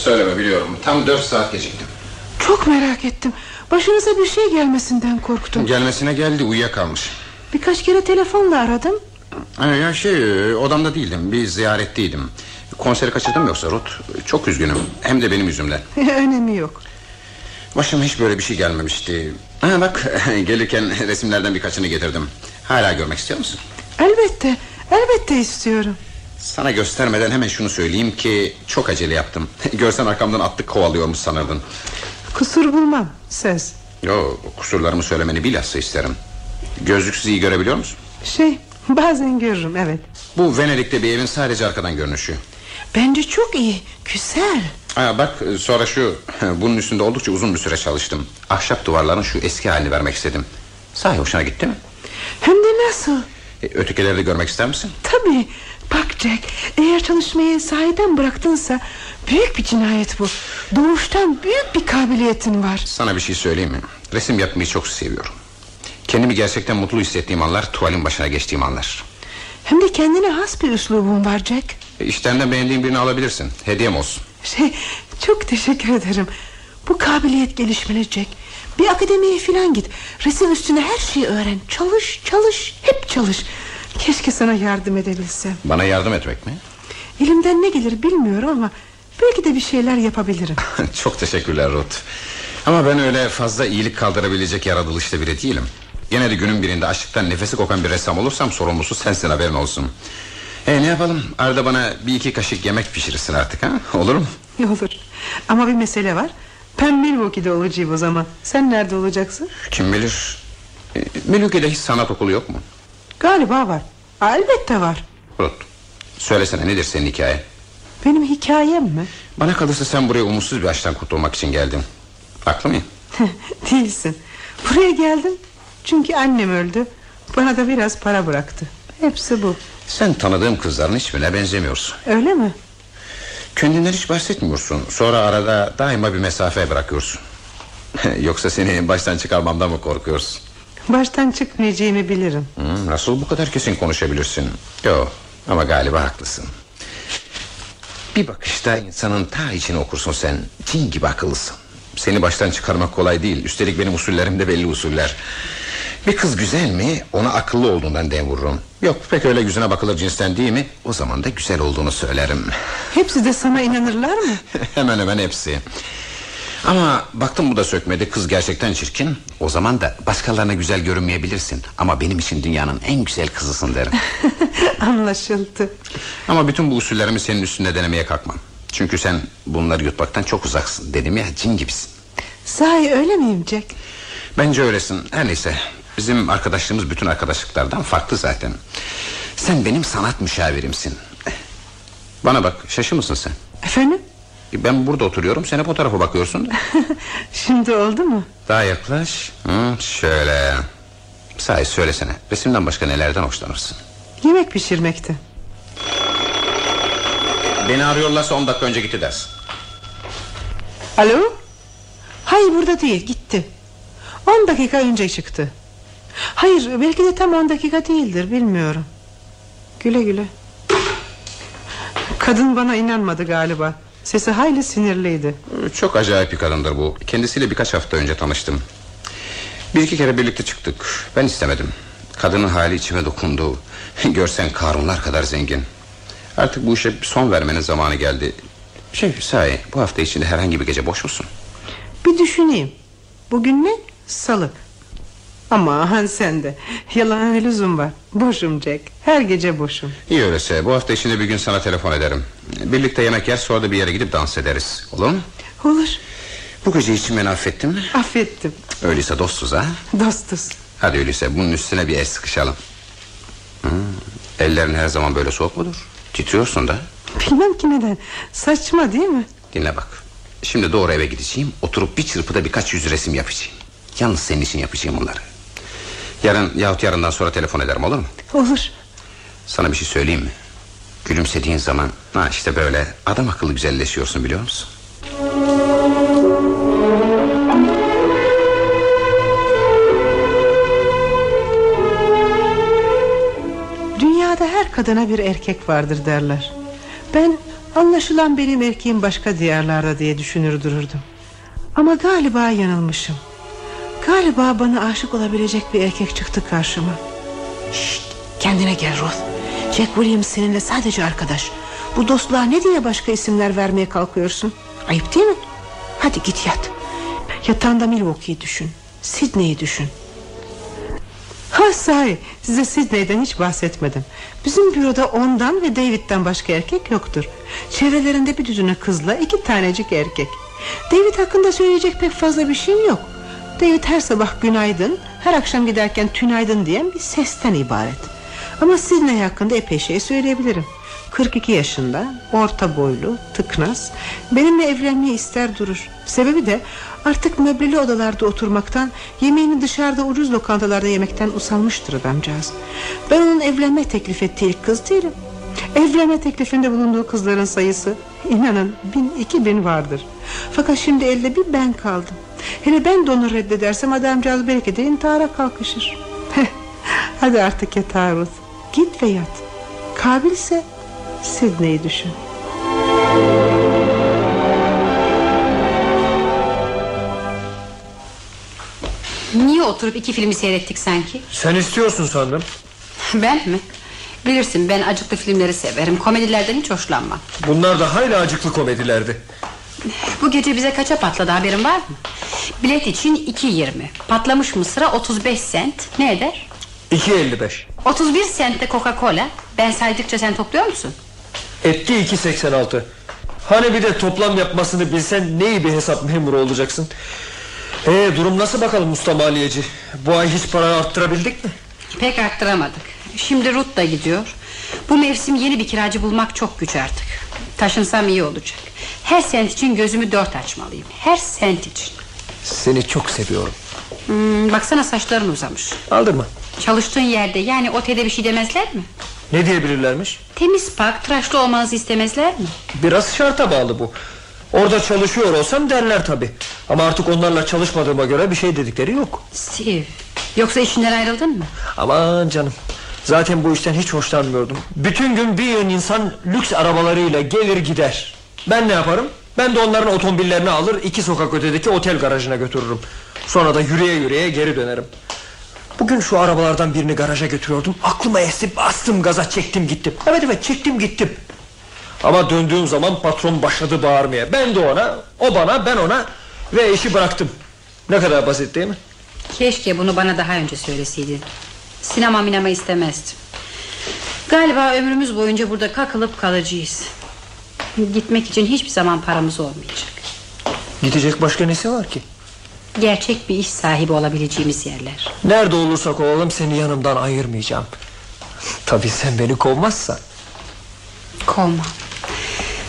Söyleme biliyorum. Tam dört saat geciktim. Çok merak ettim. Başınıza bir şey gelmesinden korktum. Gelmesine geldi uyuyakalmış. Birkaç kere telefonla aradım. Ha, Ya şey odamda değildim. Bir ziyaretteydim. Konseri kaçırdım yoksa Ruth? Çok üzgünüm. Hem de benim yüzümden. <laughs> Önemi yok. Başıma hiç böyle bir şey gelmemişti. Ha, Bak <laughs> gelirken resimlerden birkaçını getirdim. Hala görmek istiyor musun? Elbette. Elbette istiyorum Sana göstermeden hemen şunu söyleyeyim ki Çok acele yaptım. <laughs> Görsen arkamdan attık kovalıyormuş sanırdın Kusur bulmam söz. Yo kusurlarımı söylemeni bilhassa isterim. Gözlüksüz iyi görebiliyor musun? Şey bazen görürüm evet. Bu Venedik'te bir evin sadece arkadan görünüşü. Bence çok iyi güzel. Ha, bak sonra şu <laughs> Bunun üstünde oldukça uzun bir süre çalıştım. Ahşap duvarların şu eski halini vermek istedim. Sahi hoşuna gitti mi? Hem de nasıl? E, ötekileri de görmek ister misin? Tabii Bak Jack eğer çalışmayı sahiden bıraktınsa Büyük bir cinayet bu. Doğuştan büyük bir kabiliyetin var. Sana bir şey söyleyeyim mi? Resim yapmayı çok seviyorum. Kendimi gerçekten mutlu hissettiğim anlar Tuvalin başına geçtiğim anlar. Hem de kendine has bir üslubun var Jack. E, İşlerinden beğendiğin birini alabilirsin. Hediyem olsun. Şey çok teşekkür ederim. Bu kabiliyet gelişmeli Jack. Bir akademiye filan git. Resim üstüne her şeyi öğren. Çalış çalış hep çalış Keşke sana yardım edebilsem Bana yardım etmek mi? Elimden ne gelir bilmiyorum ama Belki de bir şeyler yapabilirim <laughs> Çok teşekkürler Ruth Ama ben öyle fazla iyilik kaldırabilecek yaratılışta biri değilim Gene de günün birinde açlıktan nefesi kokan bir ressam olursam sorumlusu sensin haberin olsun E ne yapalım arada bana bir iki kaşık yemek pişirirsin artık ha olur mu? Olur. Ama bir mesele var. Ben Milwaukee'de olacağım o zaman. Sen nerede olacaksın? Kim bilir e, Milwaukee'de hiç sanat okulu yok mu? Galiba var. Elbette var. Ruth söylesene nedir senin hikaye Benim hikayem mi? Bana kalırsa sen buraya umutsuz bir açtan kurtulmak için geldin Haklı mıyım? <laughs> Değilsin. Buraya geldim. Çünkü annem öldü. Bana da biraz para bıraktı. Hepsi bu. Sen tanıdığım kızların hiçbirine benzemiyorsun Öyle mi? Kendinden hiç bahsetmiyorsun Sonra arada daima bir mesafe bırakıyorsun <laughs> Yoksa seni baştan çıkarmamdan mı korkuyorsun? Baştan çıkmayacağımı bilirim. Hmm, nasıl bu kadar kesin konuşabilirsin? Yok ama galiba haklısın. Bir bakışta insanın ta içini okursun sen. Cin gibi akıllısın. Seni baştan çıkarmak kolay değil. Üstelik benim usullerim de belli usuller. Bir kız güzel mi ona akıllı olduğundan dem vururum. Yok pek öyle yüzüne bakılır cinsten değil mi? O zaman da güzel olduğunu söylerim. Hepsi de sana inanırlar mı? <laughs> hemen hemen hepsi. Ama baktım bu da sökmedi. Kız gerçekten çirkin. O zaman da başkalarına güzel görünmeyebilirsin. Ama benim için dünyanın en güzel kızısın derim. <laughs> Anlaşıldı. Ama bütün bu usullerimi senin üstünde denemeye kalkmam. Çünkü sen bunları yutmaktan çok uzaksın. Dedim ya cin gibisin. Sahi öyle miyim Jack? Bence öylesin. Her neyse. Bizim arkadaşlığımız bütün arkadaşlıklardan farklı zaten. Sen benim sanat müşavirimsin. Bana bak şaşı mısın sen? Efendim? Ben burada oturuyorum sen hep o tarafa bakıyorsun da <laughs> Şimdi oldu mu? Daha yaklaş Hı, Şöyle Sahi söylesene resimden başka nelerden hoşlanırsın Yemek pişirmekte. Beni arıyorlarsa 10 dakika önce gitti dersin Alo? Hayır burada değil gitti. 10 dakika önce çıktı. Hayır belki de tam 10 dakika değildir bilmiyorum. Güle güle. Kadın bana inanmadı galiba. Sesi hayli sinirliydi. Çok acayip bir kadındır bu Kendisiyle birkaç hafta önce tanıştım Bir iki kere birlikte çıktık Ben istemedim Kadının hali içime dokundu <laughs> Görsen Karunlar kadar zengin Artık bu işe son vermenin zamanı geldi Şey sahi bu hafta içinde herhangi bir gece boş musun? Bir düşüneyim. Bugün ne? Salı. Ama han sen de. Yalana ne lüzum var? Boşum Jack. Her gece boşum. İyi öyleyse bu hafta içinde bir gün sana telefon ederim Birlikte yemek yer sonra da bir yere gidip dans ederiz Olur mu? Olur. Bu gece için beni affettin mi? Affettim. Öyleyse dostuz ha Dostuz. Hadi öyleyse bunun üstüne bir el sıkışalım hmm, Ellerin her zaman böyle soğuk mudur? Titriyorsun da Bilmem ki neden. Saçma değil mi? Dinle bak Şimdi doğru eve gideceğim Oturup bir çırpıda birkaç yüz resim yapacağım Yalnız senin için yapacağım onları Yarın yahut yarından sonra telefon ederim olur mu? Olur. Sana bir şey söyleyeyim mi? Gülümsediğin zaman ha işte böyle adam akıllı güzelleşiyorsun biliyor musun? Dünyada her kadına bir erkek vardır derler. Ben anlaşılan benim erkeğim başka diyarlarda diye düşünür dururdum. Ama galiba yanılmışım. Galiba bana aşık olabilecek bir erkek çıktı karşıma. Şşt, kendine gel Ruth. Jack Williams seninle sadece arkadaş. Bu dostluğa ne diye başka isimler vermeye kalkıyorsun? Ayıp değil mi? Hadi git yat. Yatağında Milwaukee'yi düşün. Sydney'i düşün. Ha sahi size Sidney'den hiç bahsetmedim Bizim büroda ondan ve David'den başka erkek yoktur Çevrelerinde bir düzine kızla iki tanecik erkek David hakkında söyleyecek pek fazla bir şey yok David her sabah günaydın Her akşam giderken tünaydın diyen bir sesten ibaret. Ama Sidney hakkında epey şey söyleyebilirim. 42 yaşında orta boylu tıknaz Benimle evlenmeyi ister durur. Sebebi de artık möbleli odalarda oturmaktan Yemeğini dışarıda ucuz lokantalarda yemekten usanmıştır adamcağız. Ben onun evlenme teklif ettiği kız değilim. Evlenme teklifinde bulunduğu kızların sayısı inanın bin iki bin vardır. Fakat şimdi elde bir ben kaldım Hele ben de onu reddedersem adamcağız belki de intihara kalkışır. Hadi artık yatağa Ruth Git ve yat. Kabilse Sidney'i düşün. Niye oturup iki filmi seyrettik sanki? Sen istiyorsun sandım. Ben mi? Bilirsin ben acıklı filmleri severim. Komedilerden hiç hoşlanmam. Bunlar da hayli acıklı komedilerdi Bu gece bize kaça patladı haberin var mı? Bilet için 2.20 Patlamış mısıra 35 sent Ne eder? 2.55 31 sent de Coca Cola Ben saydıkça sen topluyor musun? Etti 2.86 Hani bir de toplam yapmasını bilsen ne iyi bir hesap memuru olacaksın. Ee, durum nasıl bakalım usta maliyeci? Bu ay hiç para arttırabildik mi? Pek arttıramadık. Şimdi Ruth da gidiyor. Bu mevsim yeni bir kiracı bulmak çok güç artık. Taşınsam iyi olacak. Her sent için gözümü dört açmalıyım. Her sent için. Seni çok seviyorum. Hmm, baksana saçların uzamış. Aldırma. Çalıştığın yerde yani otelde bir şey demezler mi? Ne diyebilirlermiş? Temiz pak, tıraşlı olmanızı istemezler mi? Biraz şarta bağlı bu. Orada çalışıyor olsam derler tabi. Ama artık onlarla çalışmadığıma göre bir şey dedikleri yok. Steve, yoksa işinden ayrıldın mı? Aman canım. Zaten bu işten hiç hoşlanmıyordum. Bütün gün bir yığın insan lüks arabalarıyla gelir gider. Ben ne yaparım? Ben de onların otomobillerini alır iki sokak ötedeki otel garajına götürürüm. Sonra da yürüye yürüye geri dönerim. Bugün şu arabalardan birini garaja götürüyordum. Aklıma esti bastım gaza çektim gittim. Evet evet çektim gittim. Ama döndüğüm zaman patron başladı bağırmaya. Ben de ona, o bana, ben ona ve işi bıraktım. Ne kadar basit değil mi? Keşke bunu bana daha önce söyleseydin. Sinema minema istemezdim. Galiba ömrümüz boyunca burada kakılıp kalacağız. Gitmek için hiçbir zaman paramız olmayacak. Gidecek başka nesi var ki? Gerçek bir iş sahibi olabileceğimiz yerler. Nerede olursak olalım seni yanımdan ayırmayacağım. Tabii sen beni kovmazsan. Kovma.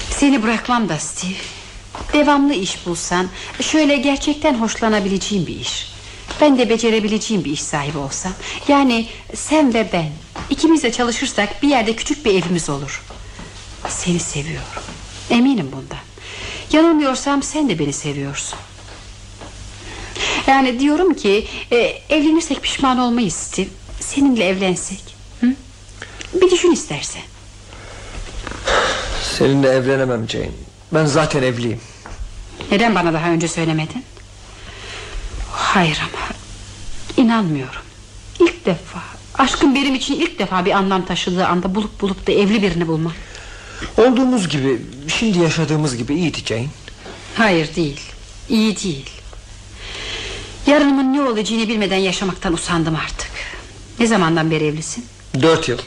Seni bırakmam da Steve. Devamlı iş bulsan, şöyle gerçekten hoşlanabileceğim bir iş. Ben de becerebileceğim bir iş sahibi olsam. Yani sen ve ben ikimiz de çalışırsak bir yerde küçük bir evimiz olur. Seni seviyorum. Eminim bundan. Yanılmıyorsam sen de beni seviyorsun. Yani diyorum ki e, evlenirsek pişman olmayız Steve. Seninle evlensek. Hı? Bir düşün istersen. Seninle evlenemem Jane. Ben zaten evliyim. Neden bana daha önce söylemedin? Hayır ama inanmıyorum. İlk defa aşkın benim için ilk defa bir anlam taşıdığı anda bulup bulup da evli birini bulmam. Olduğumuz gibi, şimdi yaşadığımız gibi iyiydi Jane. Hayır değil. İyi değil. Yarınımın ne olacağını bilmeden yaşamaktan usandım artık. Ne zamandan beri evlisin? Dört yıl.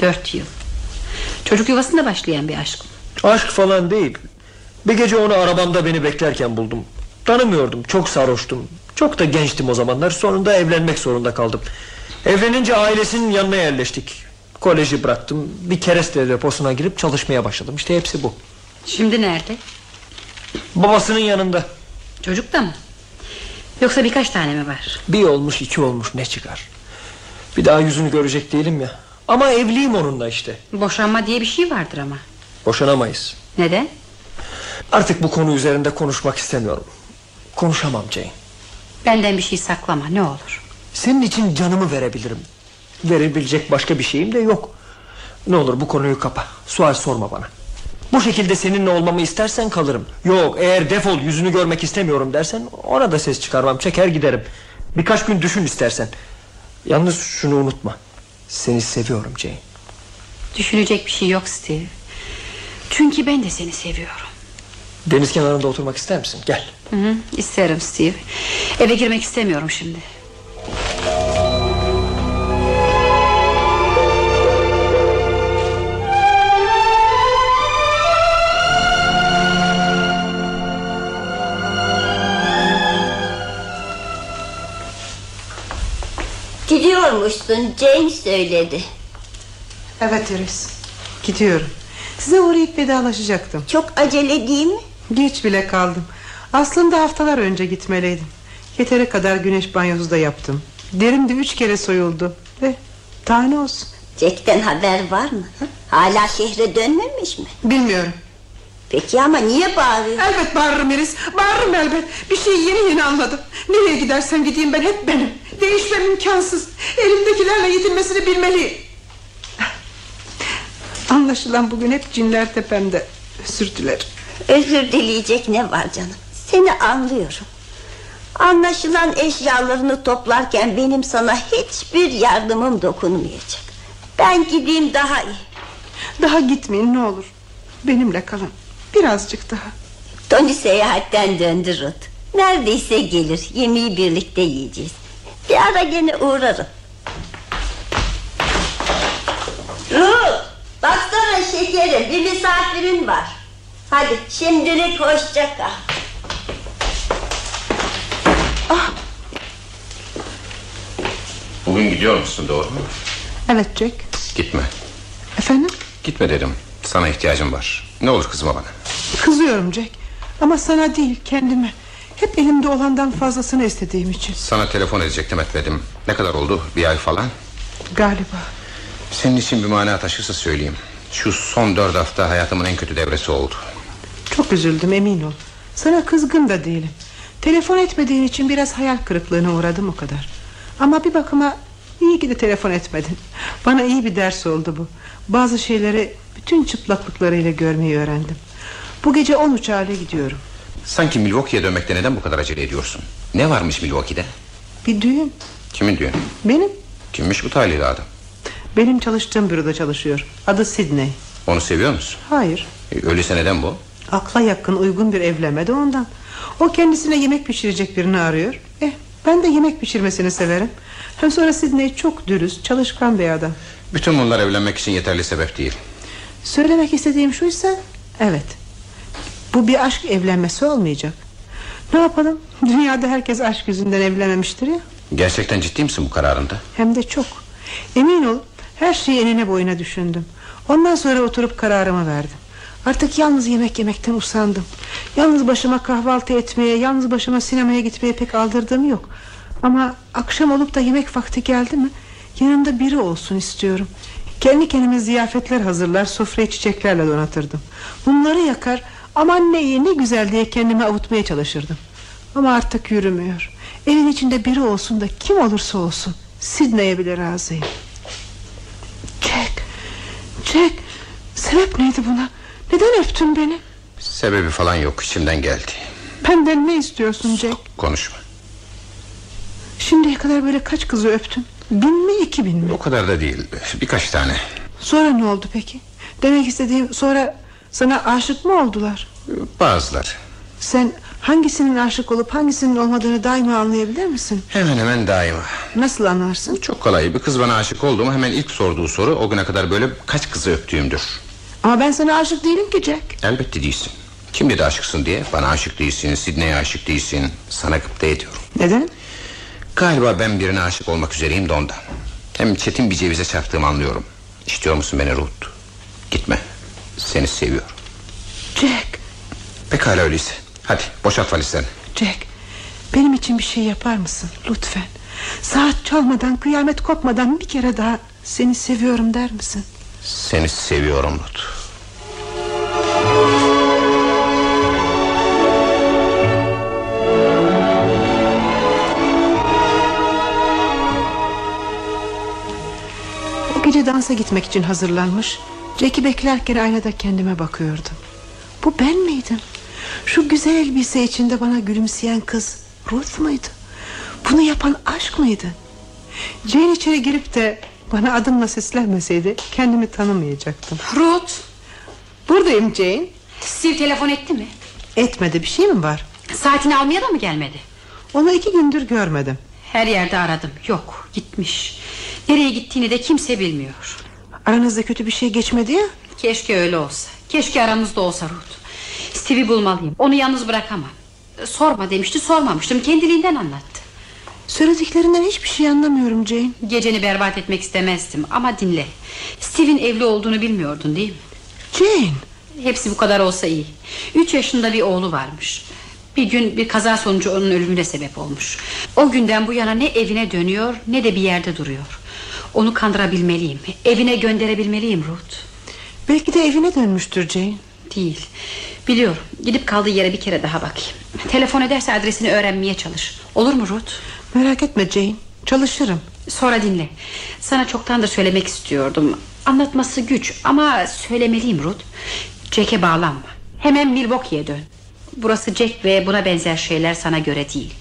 Dört yıl. Çocuk yuvasında başlayan bir aşk mı? Aşk falan değil. Bir gece onu arabamda beni beklerken buldum. Tanımıyordum, çok sarhoştum. Çok da gençtim o zamanlar. Sonunda evlenmek zorunda kaldım. Evlenince ailesinin yanına yerleştik. Koleji bıraktım. Bir kereste deposuna girip çalışmaya başladım. İşte hepsi bu. Şimdi nerede? Babasının yanında. Çocuk da mı? Yoksa birkaç tane mi var? Bir olmuş iki olmuş ne çıkar. Bir daha yüzünü görecek değilim ya. Ama evliyim onunla işte. Boşanma diye bir şey vardır ama. Boşanamayız. Neden? Artık bu konu üzerinde konuşmak istemiyorum. Konuşamam Jane. Benden bir şey saklama ne olur. Senin için canımı verebilirim. Verebilecek başka bir şeyim de yok. Ne olur bu konuyu kapa. Sual sorma bana. Bu şekilde seninle olmamı istersen kalırım. Yok eğer defol yüzünü görmek istemiyorum dersen ona da ses çıkarmam çeker giderim. Birkaç gün düşün istersen. Yalnız şunu unutma. Seni seviyorum Jane. Düşünecek bir şey yok Steve. Çünkü ben de seni seviyorum. Deniz kenarında oturmak ister misin? Gel. Hı hı, isterim Steve. Eve girmek istemiyorum şimdi. Gidiyormuşsun James söyledi. Evet Iris. Gidiyorum. Size uğrayıp vedalaşacaktım. Çok acele değil mi? Geç bile kaldım. Aslında haftalar önce gitmeliydim. Yeteri kadar güneş banyosu da yaptım. Derim de üç kere soyuldu. Ve tane olsun. Jack'ten haber var mı? Hı? Hala şehre dönmemiş mi? Bilmiyorum. Peki ama niye bağırıyor? Elbet bağırırım Iris. Bağırırım elbet. Bir şeyi yeni yeni anladım. Nereye gidersem gideyim ben hep benim. Değişmem imkansız. Elimdekilerle yetinmesini bilmeliyim. <laughs> Anlaşılan bugün hep cinler tepemde. Dilerim. Özür dileyecek ne var canım? Seni anlıyorum. Anlaşılan eşyalarını toplarken benim sana hiçbir yardımım dokunmayacak. Ben gideyim daha iyi. Daha gitmeyin ne olur. Benimle kalın. Birazcık daha. Tony seyahatten döndü Ruth. Neredeyse gelir. Yemeği birlikte yiyeceğiz. Bir ara gene uğrarım. Ruth! Baksana şekerim bir misafirin var. Hadi şimdilik hoşça kal. Bugün gidiyor musun doğru mu? Evet Jack. Gitme. Efendim? Gitme dedim. Sana ihtiyacım var. Ne olur kızma bana. Kızıyorum Jack. Ama sana değil kendime. Hep elimde olandan fazlasını istediğim için. Sana telefon edecektim etmedim. Ne kadar oldu? Bir ay falan. Galiba. Senin için bir mana taşırsa söyleyeyim. Şu son dört hafta hayatımın en kötü devresi oldu. Çok üzüldüm emin ol. Sana kızgın da değilim. Telefon etmediğin için biraz hayal kırıklığına uğradım o kadar. Ama bir bakıma iyi ki de telefon etmedin. Bana iyi bir ders oldu bu. Bazı şeyleri bütün çıplaklıklarıyla görmeyi öğrendim. Bu gece on uçağıyla gidiyorum. Sanki Milwaukee'ye dönmekte neden bu kadar acele ediyorsun? Ne varmış Milwaukee'de? Bir düğün. Kimin düğünü? Benim. Kimmiş bu talihli adam? Benim çalıştığım büroda çalışıyor. Adı Sidney. Onu seviyor musun? Hayır. E, öyleyse neden bu? Akla yakın uygun bir evlenme de ondan. O kendisine yemek pişirecek birini arıyor. Eh ben de yemek pişirmesini severim. Hem sonra Sidney çok dürüst, çalışkan bir adam. Bütün bunlar evlenmek için yeterli sebep değil. Söylemek istediğim şuysa evet. Bu bir aşk evlenmesi olmayacak. Ne yapalım? <laughs> Dünyada herkes aşk yüzünden evlenmemiştir ya. Gerçekten ciddi misin bu kararında? Hem de çok. Emin ol her şeyi enine boyuna düşündüm. Ondan sonra oturup kararımı verdim. Artık yalnız yemek yemekten usandım. Yalnız başıma kahvaltı etmeye, yalnız başıma sinemaya gitmeye pek aldırdığım yok. Ama akşam olup da yemek vakti geldi mi yanımda biri olsun istiyorum. Kendi kendime ziyafetler hazırlar, sofrayı çiçeklerle donatırdım. Bunları yakar, aman ne iyi ne güzel diye kendimi avutmaya çalışırdım. Ama artık yürümüyor. Evin içinde biri olsun da kim olursa olsun Sidney'e bile razıyım. Jack, Jack, sebep neydi buna? Neden öptün beni? Sebebi falan yok içimden geldi. Benden ne istiyorsun Jack? Konuşma. Şimdiye kadar böyle kaç kızı öptün? Bin mi iki bin mi? O kadar da değil. Birkaç tane. Sonra ne oldu peki? Demek istediğim sonra sana aşık mı oldular? Bazıları. Sen hangisinin aşık olup hangisinin olmadığını daima anlayabilir misin? Hemen hemen daima. Nasıl anlarsın? Çok kolay. Bir kız bana aşık oldu mu hemen ilk sorduğu soru o güne kadar böyle kaç kızı öptüğümdür. Ama ben sana aşık değilim ki Jack. Elbette değilsin. Kim dedi aşıksın diye? Bana aşık değilsin, Sidney'e aşık değilsin. Sana gıpta ediyorum. Neden? Galiba ben birine aşık olmak üzereyim de ondan. Hem çetin bir cevize çarptığımı anlıyorum. İstiyor musun beni Ruth? Gitme. Seni seviyorum. Jack, Pekala öyleyse. Hadi boşalt valizlerini. Jack Benim için bir şey yapar mısın lütfen Saat çalmadan kıyamet kopmadan Bir kere daha seni seviyorum der misin Seni seviyorum Ruth. O gece dansa gitmek için hazırlanmış Jack'i beklerken aynada kendime bakıyordum. Bu ben miydim? Şu güzel elbise içinde bana gülümseyen kız Ruth muydu Bunu yapan aşk mıydı? Jane içeri girip de Bana adımla seslenmeseydi Kendimi tanımayacaktım. Ruth Buradayım Jane. Steve telefon etti mi? Etmedi bir şey mi var? Saatini almaya da mı gelmedi? Onu iki gündür görmedim. Her yerde aradım. Yok gitmiş. Nereye gittiğini de kimse bilmiyor. Aranızda kötü bir şey geçmedi ya. Keşke öyle olsa. Keşke aramızda olsa Ruth. Steve'i bulmalıyım. Onu yalnız bırakamam. Sorma demişti sormamıştım. Kendiliğinden anlattı. Söylediklerinden hiçbir şey anlamıyorum Jane. Geceni berbat etmek istemezdim. Ama dinle. Steve'in evli olduğunu bilmiyordun değil mi? Jane Hepsi bu kadar olsa iyi. Üç yaşında bir oğlu varmış. Bir gün bir kaza sonucu onun ölümüne sebep olmuş. O günden bu yana ne evine dönüyor Ne de bir yerde duruyor. Onu kandırabilmeliyim. Evine gönderebilmeliyim Ruth. Belki de evine dönmüştür Jane. Değil. Biliyorum. Gidip kaldığı yere bir kere daha bakayım. Telefon ederse adresini öğrenmeye çalış. Olur mu Ruth? Merak etme Jane. Çalışırım. Sonra dinle. Sana çoktandır söylemek istiyordum Anlatması güç ama söylemeliyim Ruth. Jack'e bağlanma. Hemen Milwaukee'ye dön. Burası Jack ve buna benzer şeyler sana göre değil.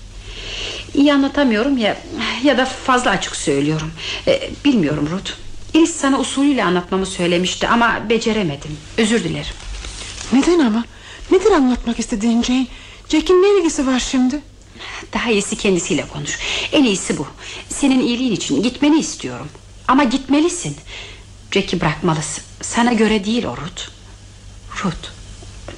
İyi anlatamıyorum ya Ya da fazla açık söylüyorum. Ee, Bilmiyorum Ruth. Iris sana usulüyle anlatmamı söylemişti Ama beceremedim. Özür dilerim. Neden ama? Nedir anlatmak istediğin Jane? Jack'in ne ilgisi var şimdi? Daha iyisi kendisiyle konuş. En iyisi bu. Senin iyiliğin için gitmeni istiyorum. Ama gitmelisin Jack'i bırakmalısın Sana göre değil o Ruth Ruth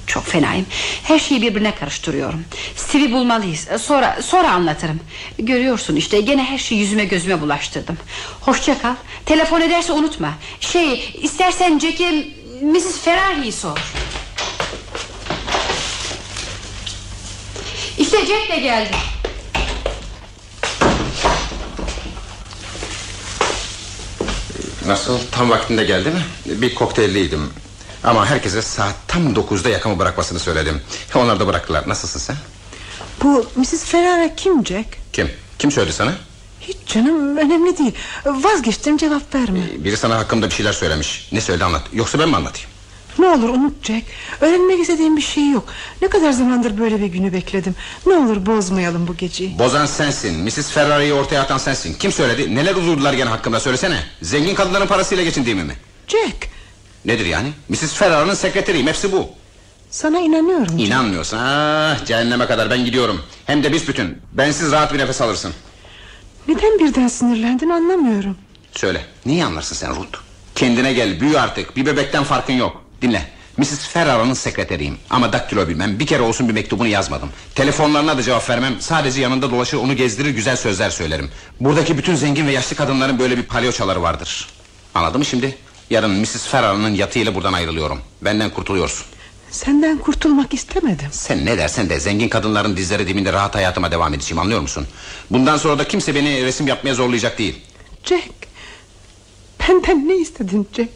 Çok fenayım. Her şeyi birbirine karıştırıyorum. Steve'i bulmalıyız. Sonra sonra anlatırım. Görüyorsun işte gene her şeyi yüzüme gözüme bulaştırdım. Hoşça kal. Telefon ederse unutma. Şey istersen Jack'e Mrs. Ferrari'yi sor. İşte Jack de geldi. Nasıl tam vaktinde geldi mi? Bir kokteylliydim. Ama herkese saat tam dokuzda yakamı bırakmasını söyledim. Onlar da bıraktılar. Nasılsın sen? Bu Mrs. Ferrara kim Jack? Kim? Kim söyledi sana? Hiç canım önemli değil. Vazgeçtim cevap verme. Biri sana hakkımda bir şeyler söylemiş. Ne söyledi anlat. Yoksa ben mi anlatayım? Ne olur unut Jack. Öğrenmek istediğim bir şey yok. Ne kadar zamandır böyle bir günü bekledim. Ne olur bozmayalım bu geceyi. Bozan sensin. Mrs. Ferrari'yi ortaya atan sensin. Kim söyledi? Neler uydurdular gene hakkımda söylesene. Zengin kadınların parasıyla geçindiğimi mi? Jack Nedir yani? Mrs. Ferrari'nin sekreteriyim. Hepsi bu. sana inanıyorum. İnanmıyorsan ah, cehenneme kadar ben gidiyorum. Hem de büsbütün. Bensiz rahat bir nefes alırsın. Neden birden sinirlendin anlamıyorum. Söyle. Niye anlarsın sen Ruth? Kendine gel. Büyü artık. Bir bebekten farkın yok. Dinle. Mrs. Ferrara'nın sekreteriyim Ama daktilo bilmem bir kere olsun bir mektubunu yazmadım Telefonlarına da cevap vermem Sadece yanında dolaşır onu gezdirir güzel sözler söylerim Buradaki bütün zengin ve yaşlı kadınların böyle bir palyoçaları vardır Anladın mı şimdi? Yarın Mrs. Ferrara'nın yatıyla buradan ayrılıyorum Benden kurtuluyorsun Senden kurtulmak istemedim. Sen ne dersen de zengin kadınların dizleri dibinde rahat hayatıma devam edeceğim anlıyor musun? Bundan sonra da kimse beni resim yapmaya zorlayacak değil Jack benden ne istedin Jack?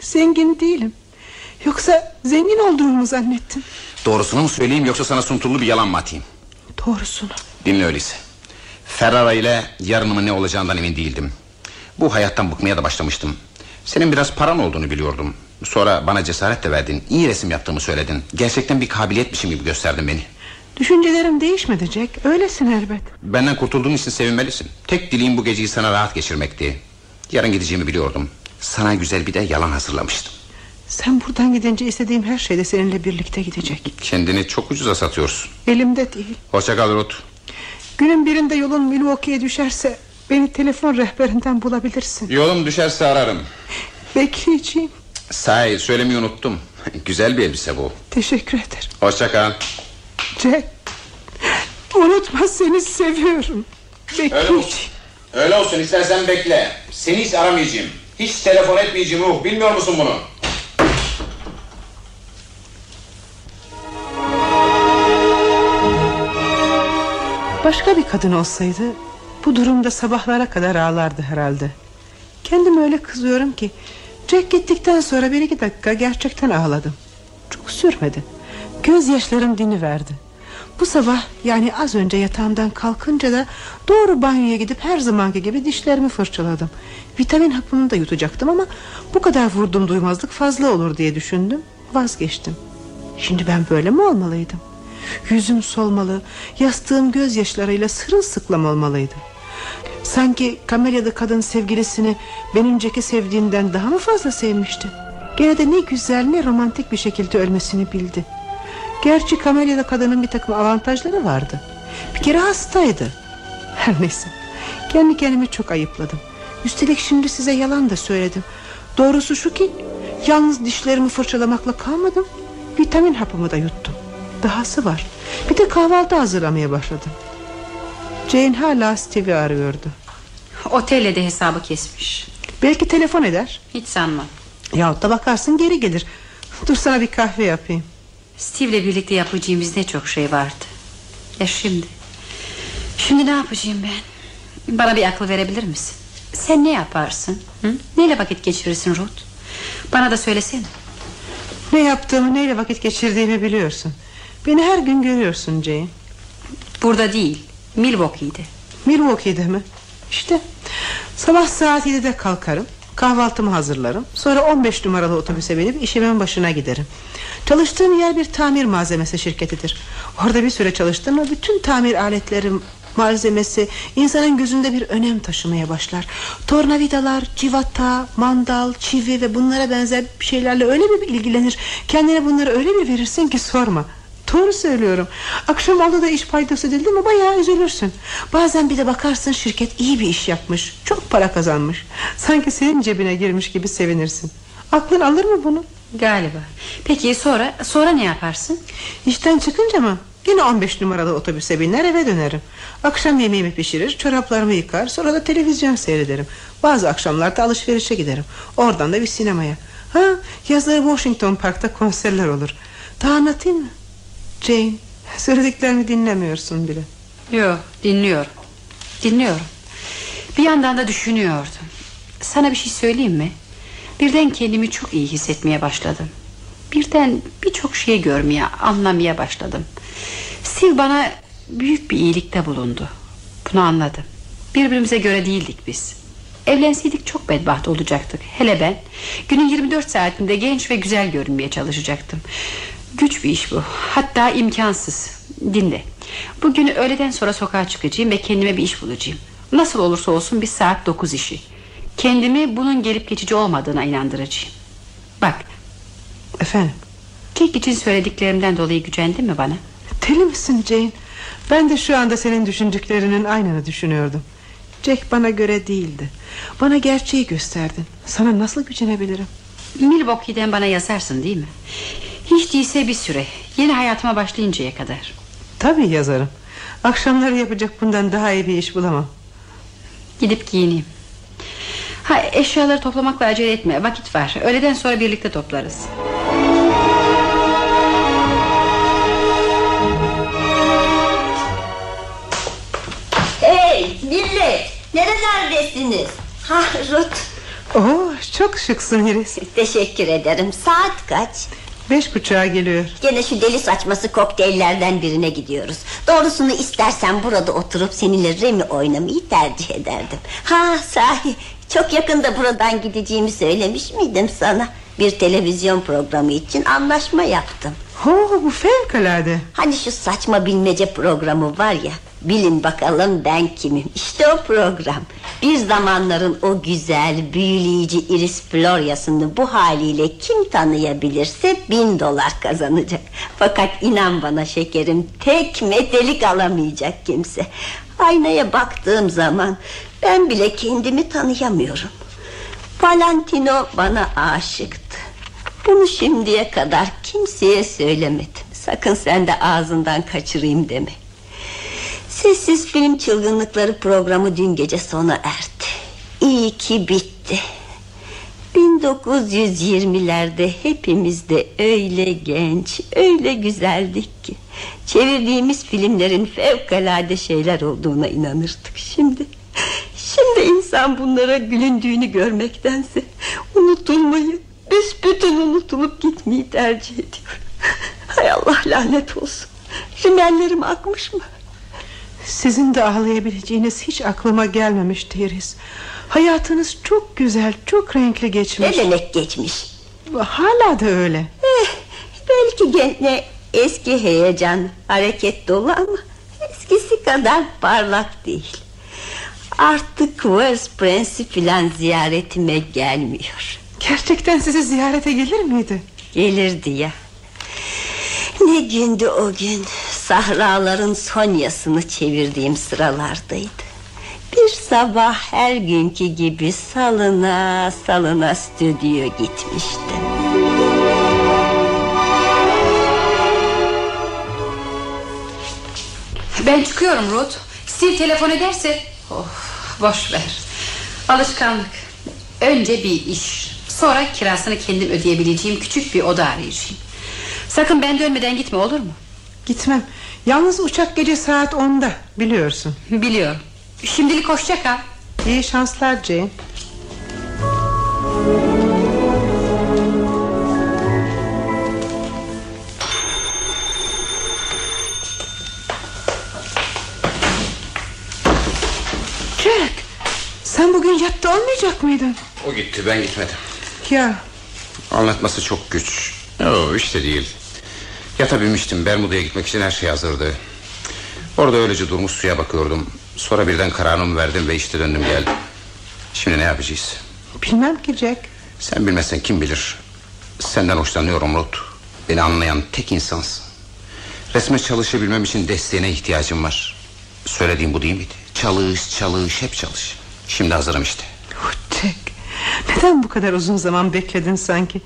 Zengin değilim. Yoksa zengin olduğumu mu zannettin? Doğrusunu mu söyleyeyim yoksa sana suntullu bir yalan mı atayım? Doğrusunu. Dinle öyleyse. Ferrara ile yarınımın ne olacağından emin değildim. Bu hayattan bıkmaya da başlamıştım. Senin biraz paran olduğunu biliyordum. Sonra bana cesaret de verdin. İyi resim yaptığımı söyledin. Gerçekten bir kabiliyetmişim gibi gösterdin beni. Düşüncelerim değişmedi Jack. Öylesin elbet. Benden kurtulduğun için sevinmelisin. Tek dileğim bu geceyi sana rahat geçirmekti. Yarın gideceğimi biliyordum. Sana güzel bir de yalan hazırlamıştım. Sen buradan gidince istediğim her şey de seninle birlikte gidecek. Kendini çok ucuza satıyorsun. Elimde değil. Hoşça kal Ruth. Günün birinde yolun Milwaukee'ye düşerse beni telefon rehberinden bulabilirsin. Yolum düşerse ararım. Bekleyeceğim. Sahi söylemeyi unuttum. güzel bir elbise bu. Teşekkür ederim. Hoşça kal. Jack. Unutma seni seviyorum. Öyle Bekleyeceğim. olsun. Öyle olsun istersen bekle. Seni hiç aramayacağım. Hiç telefon etmeyeceğim Ruh. Bilmiyor musun bunu? Başka bir kadın olsaydı bu durumda sabahlara kadar ağlardı herhalde. Kendime öyle kızıyorum ki Jack gittikten sonra bir iki dakika gerçekten ağladım. Çok sürmedi. Gözyaşlarım diniverdi. Bu sabah yani az önce yatağımdan kalkınca da doğru banyoya gidip her zamanki gibi dişlerimi fırçaladım. Vitamin hapını da yutacaktım ama bu kadar vurdum duymazlık fazla olur diye düşündüm. Vazgeçtim. Şimdi ben böyle mi olmalıydım? Yüzüm solmalı, yastığım gözyaşlarıyla sırılsıklam olmalıydı. Sanki kamelyada kadın sevgilisini benim Jack'i sevdiğinden daha mı fazla sevmişti? Gene de ne güzel ne romantik bir şekilde ölmesini bildi. Gerçi kamelyada kadının bir takım avantajları vardı. Bir kere hastaydı. Her neyse. Kendi kendimi çok ayıpladım. Üstelik şimdi size yalan da söyledim. Doğrusu şu ki yalnız dişlerimi fırçalamakla kalmadım. Vitamin hapımı da yuttum. Dahası var. Bir de kahvaltı hazırlamaya başladım. Jane hala Steve'i arıyordu. Otelle de hesabı kesmiş. Belki telefon eder. Hiç sanmam. Yahut da bakarsın geri gelir. Dur sana bir kahve yapayım. Steve'le birlikte yapacağımız ne çok şey vardı. Ya şimdi? Şimdi ne yapacağım ben? Bana bir akıl verebilir misin? Sen ne yaparsın? Hı? Neyle vakit geçirirsin Ruth? Bana da söylesene. Ne yaptığımı neyle vakit geçirdiğimi biliyorsun. Beni her gün görüyorsun Jane. Burada değil, Milwaukee'de. Milwaukee'de mi? İşte sabah saat 7'de kalkarım. Kahvaltımı hazırlarım. Sonra 15 numaralı otobüse binip işimin başına giderim. Çalıştığım yer bir tamir malzemesi şirketidir. Orada bir süre çalıştım ama bütün tamir aletleri malzemesi insanın gözünde bir önem taşımaya başlar. Tornavidalar, civata, mandal, çivi ve bunlara benzer şeylerle öyle bir ilgilenir. Kendine bunları öyle bir verirsin ki sorma. Doğru söylüyorum. Akşam oldu da iş paydası edildi mi bayağı üzülürsün. Bazen bir de bakarsın şirket iyi bir iş yapmış. Çok para kazanmış. Sanki senin cebine girmiş gibi sevinirsin. Aklın alır mı bunu? Galiba. Peki sonra sonra ne yaparsın? İşten çıkınca mı? Yine 15 numaralı otobüse biner eve dönerim. Akşam yemeğimi pişirir, çoraplarımı yıkar, sonra da televizyon seyrederim. Bazı akşamlar da alışverişe giderim. Oradan da bir sinemaya. Ha, yazları Washington Park'ta konserler olur. Daha anlatayım mı? Jane, söylediklerimi dinlemiyorsun bile. Yok dinliyorum. Dinliyorum. Bir yandan da düşünüyordum. Sana bir şey söyleyeyim mi? Birden kendimi çok iyi hissetmeye başladım. Birden birçok şey görmeye, anlamaya başladım. Steve bana büyük bir iyilikte bulundu. Bunu anladım. Birbirimize göre değildik biz. Evlenseydik çok bedbaht olacaktık. Hele ben günün 24 saatinde genç ve güzel görünmeye çalışacaktım. Güç bir iş bu. Hatta imkansız. Dinle. Bugün öğleden sonra sokağa çıkacağım ve kendime bir iş bulacağım. Nasıl olursa olsun bir saat dokuz işi. Kendimi bunun gelip geçici olmadığına inandıracağım. Bak, Efendim, Jack için söylediklerimden dolayı gücendin mi bana? deli misin Jane? Ben de şu anda senin düşündüklerinin aynını düşünüyordum. Jack bana göre değildi. Bana gerçeği gösterdin. Sana nasıl gücenebilirim? Milwaukee'den bana yazarsın değil mi? Hiç değilse bir süre. Yeni hayatıma başlayıncaya kadar. Tabii yazarım. Akşamları yapacak bundan daha iyi bir iş bulamam. Gidip giyineyim. Ha eşyaları toplamakla acele etme. Vakit var. Öğleden sonra birlikte toplarız. Hey millet nerelerdesiniz? Ha Ruth Oo, çok şıksın Iris. teşekkür ederim saat kaç? Beş buçuğa geliyor. Gene şu deli saçması kokteyllerden birine gidiyoruz. Doğrusunu istersen burada oturup seninle remi oynamayı tercih ederdim. Ha sahi. Çok yakında buradan gideceğimi söylemiş miydim sana? Bir televizyon programı için anlaşma yaptım. Oo, bu fevkalade. Hani şu saçma bilmece programı var ya Bilin bakalım ben kimim? İşte o program. Bir zamanların o güzel büyüleyici Iris Florya'sını Bu haliyle kim tanıyabilirse bin dolar kazanacak. Fakat inan bana şekerim Tek metelik alamayacak kimse. Aynaya baktığım zaman Ben bile kendimi tanıyamıyorum. Valentino bana aşıktı. Bunu şimdiye kadar kimseye söylemedim. Sakın sen de ağzından kaçırayım deme. Sessiz film çılgınlıkları programı dün gece sona erdi. İyi ki bitti. 1920'lerde hepimiz de öyle genç, öyle güzeldik ki çevirdiğimiz filmlerin fevkalade şeyler olduğuna inanırdık. Şimdi şimdi insan bunlara gülündüğünü görmektense unutulmayı, büsbütün unutulup gitmeyi tercih ediyor. Hay Allah lanet olsun. Rimellerim akmış mı? Sizin de ağlayabileceğiniz hiç aklıma gelmemişti Iris. Hayatınız çok güzel, çok renkli geçmiş. Ne demek geçmiş? Hala da öyle. Eh, belki gene eski heyecan, hareket dolu ama eskisi kadar parlak değil. Artık Wales Prensi filan ziyaretime gelmiyor. Gerçekten sizi ziyarete gelir miydi? Gelirdi ya. Ne gündü o gün Sahraların Sonya'sını çevirdiğim sıralardaydı Bir sabah her günkü gibi salına salına stüdyo gitmiştim Ben çıkıyorum Ruth. Steve telefon ederse... Oh, boş ver. Alışkanlık. Önce bir iş. Sonra kirasını kendim ödeyebileceğim küçük bir oda arayacağım. Sakın ben dönmeden gitme olur mu? Gitmem. Yalnız uçak gece saat 10'da biliyorsun. Biliyorum. Şimdilik hoşça kal. İyi şanslar Jane. Jack, sen bugün yatta olmayacak mıydın? O gitti ben gitmedim. Ya, Anlatması çok güç. Yo, işte değil. Yatabilmiştim. Bermuda'ya gitmek için her şey hazırdı. Orada öylece durmuş suya bakıyordum. Sonra birden kararımı verdim ve işte döndüm geldim. Şimdi ne yapacağız? bilmem ki Jack. Sen bilmezsen kim bilir. Senden hoşlanıyorum Ruth. Beni anlayan tek insansın. Resme çalışabilmem için desteğine ihtiyacım var. Söylediğim bu değil miydi? Çalış, çalış, hep çalış. Şimdi hazırım işte. Neden bu kadar uzun zaman bekledin sanki?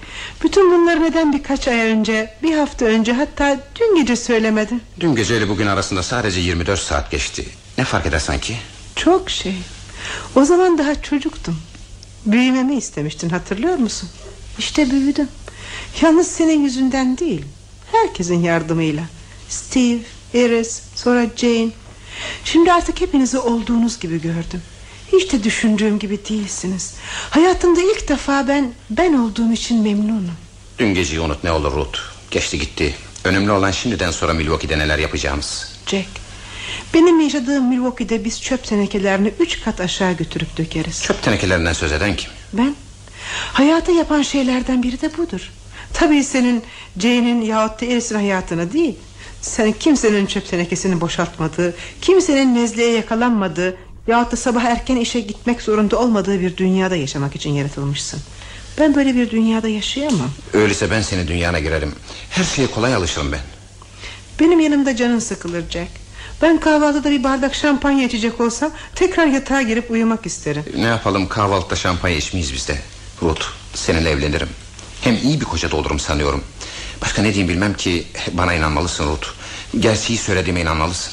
Bütün bunları neden birkaç ay önce, bir hafta önce hatta dün gece söylemedin? Dün geceyle bugün arasında sadece 24 saat geçti. Ne fark eder sanki? Çok şey. O zaman daha çocuktum. Büyümemi istemiştin hatırlıyor musun? İşte büyüdüm. Yalnız senin yüzünden değil. Herkesin yardımıyla. Steve, Iris, sonra Jane. Şimdi artık hepinizi olduğunuz gibi gördüm. Hiç de düşündüğüm gibi değilsiniz. Hayatımda ilk defa ben ben olduğum için memnunum. Dün geceyi unut ne olur Ruth. Geçti gitti. Önemli olan şimdiden sonra Milwaukee'de neler yapacağımız. Jack, benim yaşadığım Milwaukee'de biz çöp tenekelerini üç kat aşağı götürüp dökeriz. Çöp tenekelerinden söz eden kim? Ben hayata yapan şeylerden biri de budur. Tabii senin Jane'in yahut da Iris'in hayatını değil. Sen kimsenin çöp tenekesini boşaltmadığı, kimsenin nezleye yakalanmadığı yahut da sabah erken işe gitmek zorunda olmadığı bir dünyada yaşamak için yaratılmışsın. Ben böyle bir dünyada yaşayamam. Öyleyse ben senin dünyana girerim. Her şeye kolay alışırım ben. Benim yanımda canın sıkılır Jack. Ben kahvaltıda bir bardak şampanya içecek olsam tekrar yatağa girip uyumak isterim. Ne yapalım kahvaltıda şampanya içmeyiz biz de. Ruth seninle evlenirim. Hem iyi bir koca da olurum sanıyorum. Başka ne diyeyim bilmem ki bana inanmalısın Ruth. Gerçeği söylediğime inanmalısın.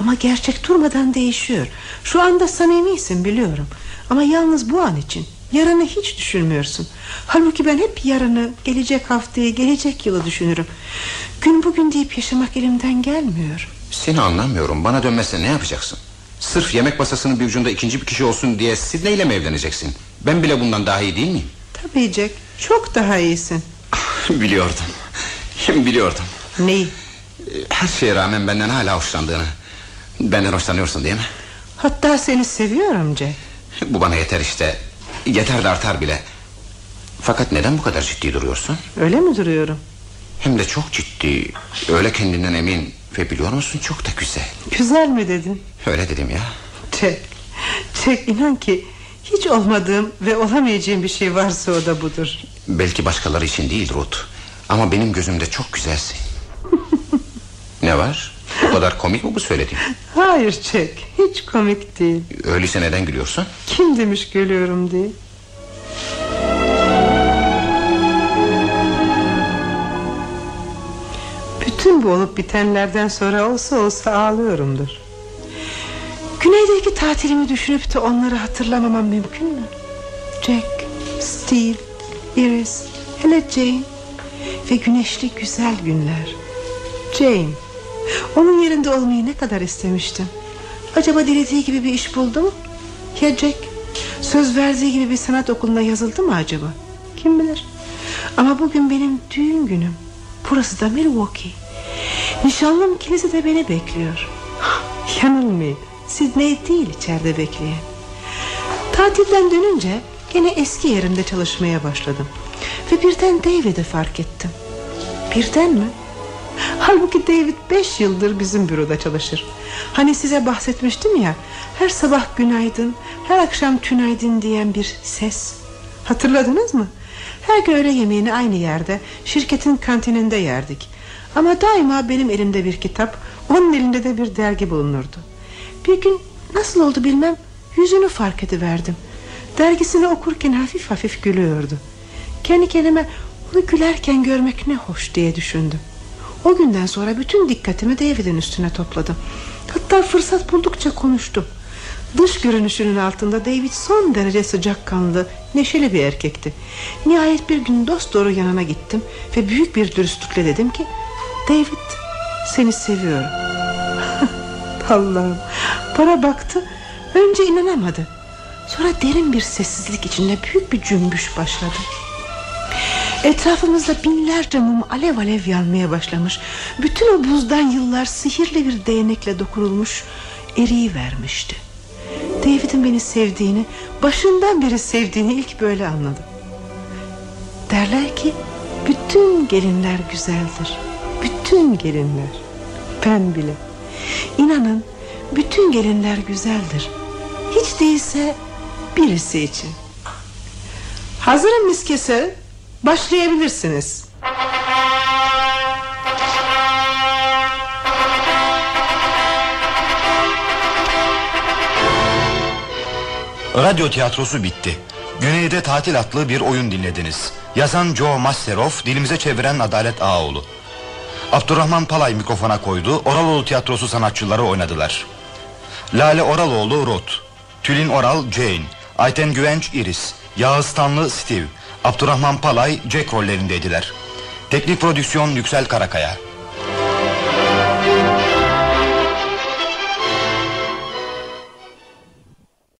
Ama gerçek durmadan değişiyor. Şu anda samimisin biliyorum. Ama yalnız bu an için. Yarını hiç düşünmüyorsun. Halbuki ben hep yarını, gelecek haftayı, gelecek yılı düşünürüm. Gün bugün deyip yaşamak elimden gelmiyor. Seni anlamıyorum. Bana dönmezsen ne yapacaksın? Sırf yemek masasının bir ucunda ikinci bir kişi olsun diye Sidney ile mi evleneceksin? Ben bile bundan daha iyi değil miyim? Tabii Jack, çok daha iyisin. <laughs> biliyordum. Biliyordum. Neyi? Her şeye rağmen benden hala hoşlandığını. Benden hoşlanıyorsun değil mi? Hatta seni seviyorum Jack. Bu bana yeter işte. Yeter de artar bile. Fakat neden bu kadar ciddi duruyorsun? Öyle mi duruyorum? Hem de çok ciddi. Öyle kendinden emin. Ve biliyor musun çok da güzel. Güzel mi dedin? Öyle dedim ya. Jack, Jack inan ki hiç olmadığım ve olamayacağım bir şey varsa o da budur. Belki başkaları için değil Ruth. Ama benim gözümde çok güzelsin. <laughs> ne var? O kadar komik mi bu söylediğim? Hayır Jack, hiç komik değil. Öyleyse neden gülüyorsun? Kim demiş gülüyorum diye. Bütün bu olup bitenlerden sonra olsa olsa ağlıyorumdur. Güneydeki tatilimi düşünüp de onları hatırlamamam mümkün mü? Jack, Steve, Iris, hele Jane ve güneşli güzel günler. Jane, onun yerinde olmayı ne kadar istemiştim. Acaba dilediği gibi bir iş buldu mu? Ya Jack? Söz verdiği gibi bir sanat okuluna yazıldı mı acaba? Kim bilir? Ama bugün benim düğün günüm. Burası da Milwaukee. Nişanlım kilise de beni bekliyor. <laughs> Yanılmayın. Sidney değil içeride bekleyen. Tatilden dönünce Gene eski yerimde çalışmaya başladım. Ve birden David'i fark ettim. Birden mi? Halbuki David beş yıldır bizim büroda çalışır. Hani size bahsetmiştim ya Her sabah günaydın Her akşam tünaydın diyen bir ses. Hatırladınız mı? Her gün öğle yemeğini aynı yerde Şirketin kantininde yerdik. Ama daima benim elimde bir kitap Onun elinde de bir dergi bulunurdu. Bir gün nasıl oldu bilmem Yüzünü fark ediverdim. Dergisini okurken hafif hafif gülüyordu. Kendi kendime onu gülerken görmek ne hoş diye düşündüm o günden sonra bütün dikkatimi David'in üstüne topladım. Hatta fırsat buldukça konuştum. Dış görünüşünün altında David son derece sıcakkanlı, neşeli bir erkekti. Nihayet bir gün dost doğru yanına gittim ve büyük bir dürüstlükle dedim ki... David, seni seviyorum. <laughs> Allah'ım, bana baktı, önce inanamadı. Sonra derin bir sessizlik içinde büyük bir cümbüş başladı. Etrafımızda binlerce mum alev alev yanmaya başlamış. Bütün o buzdan yıllar sihirli bir değnekle dokunulmuş eriyi vermişti. David'in beni sevdiğini, başından beri sevdiğini ilk böyle anladım. Derler ki bütün gelinler güzeldir. Bütün gelinler. Ben bile. İnanın bütün gelinler güzeldir. Hiç değilse birisi için. Hazırım Miss Kessel. Başlayabilirsiniz. Radyo tiyatrosu bitti. Güneyde Tatil adlı bir oyun dinlediniz. Yazan Joe Masteroff, dilimize çeviren Adalet Ağoğlu. Abdurrahman Palay mikrofona koydu, Oraloğlu tiyatrosu sanatçıları oynadılar. Lale Oraloğlu Ruth, Tülin Oral Jane, Ayten Güvenç Iris, Yağız Tanlı Steve, Abdurrahman Palay Jack rollerindeydiler. Teknik prodüksiyon Yüksel Karakaya.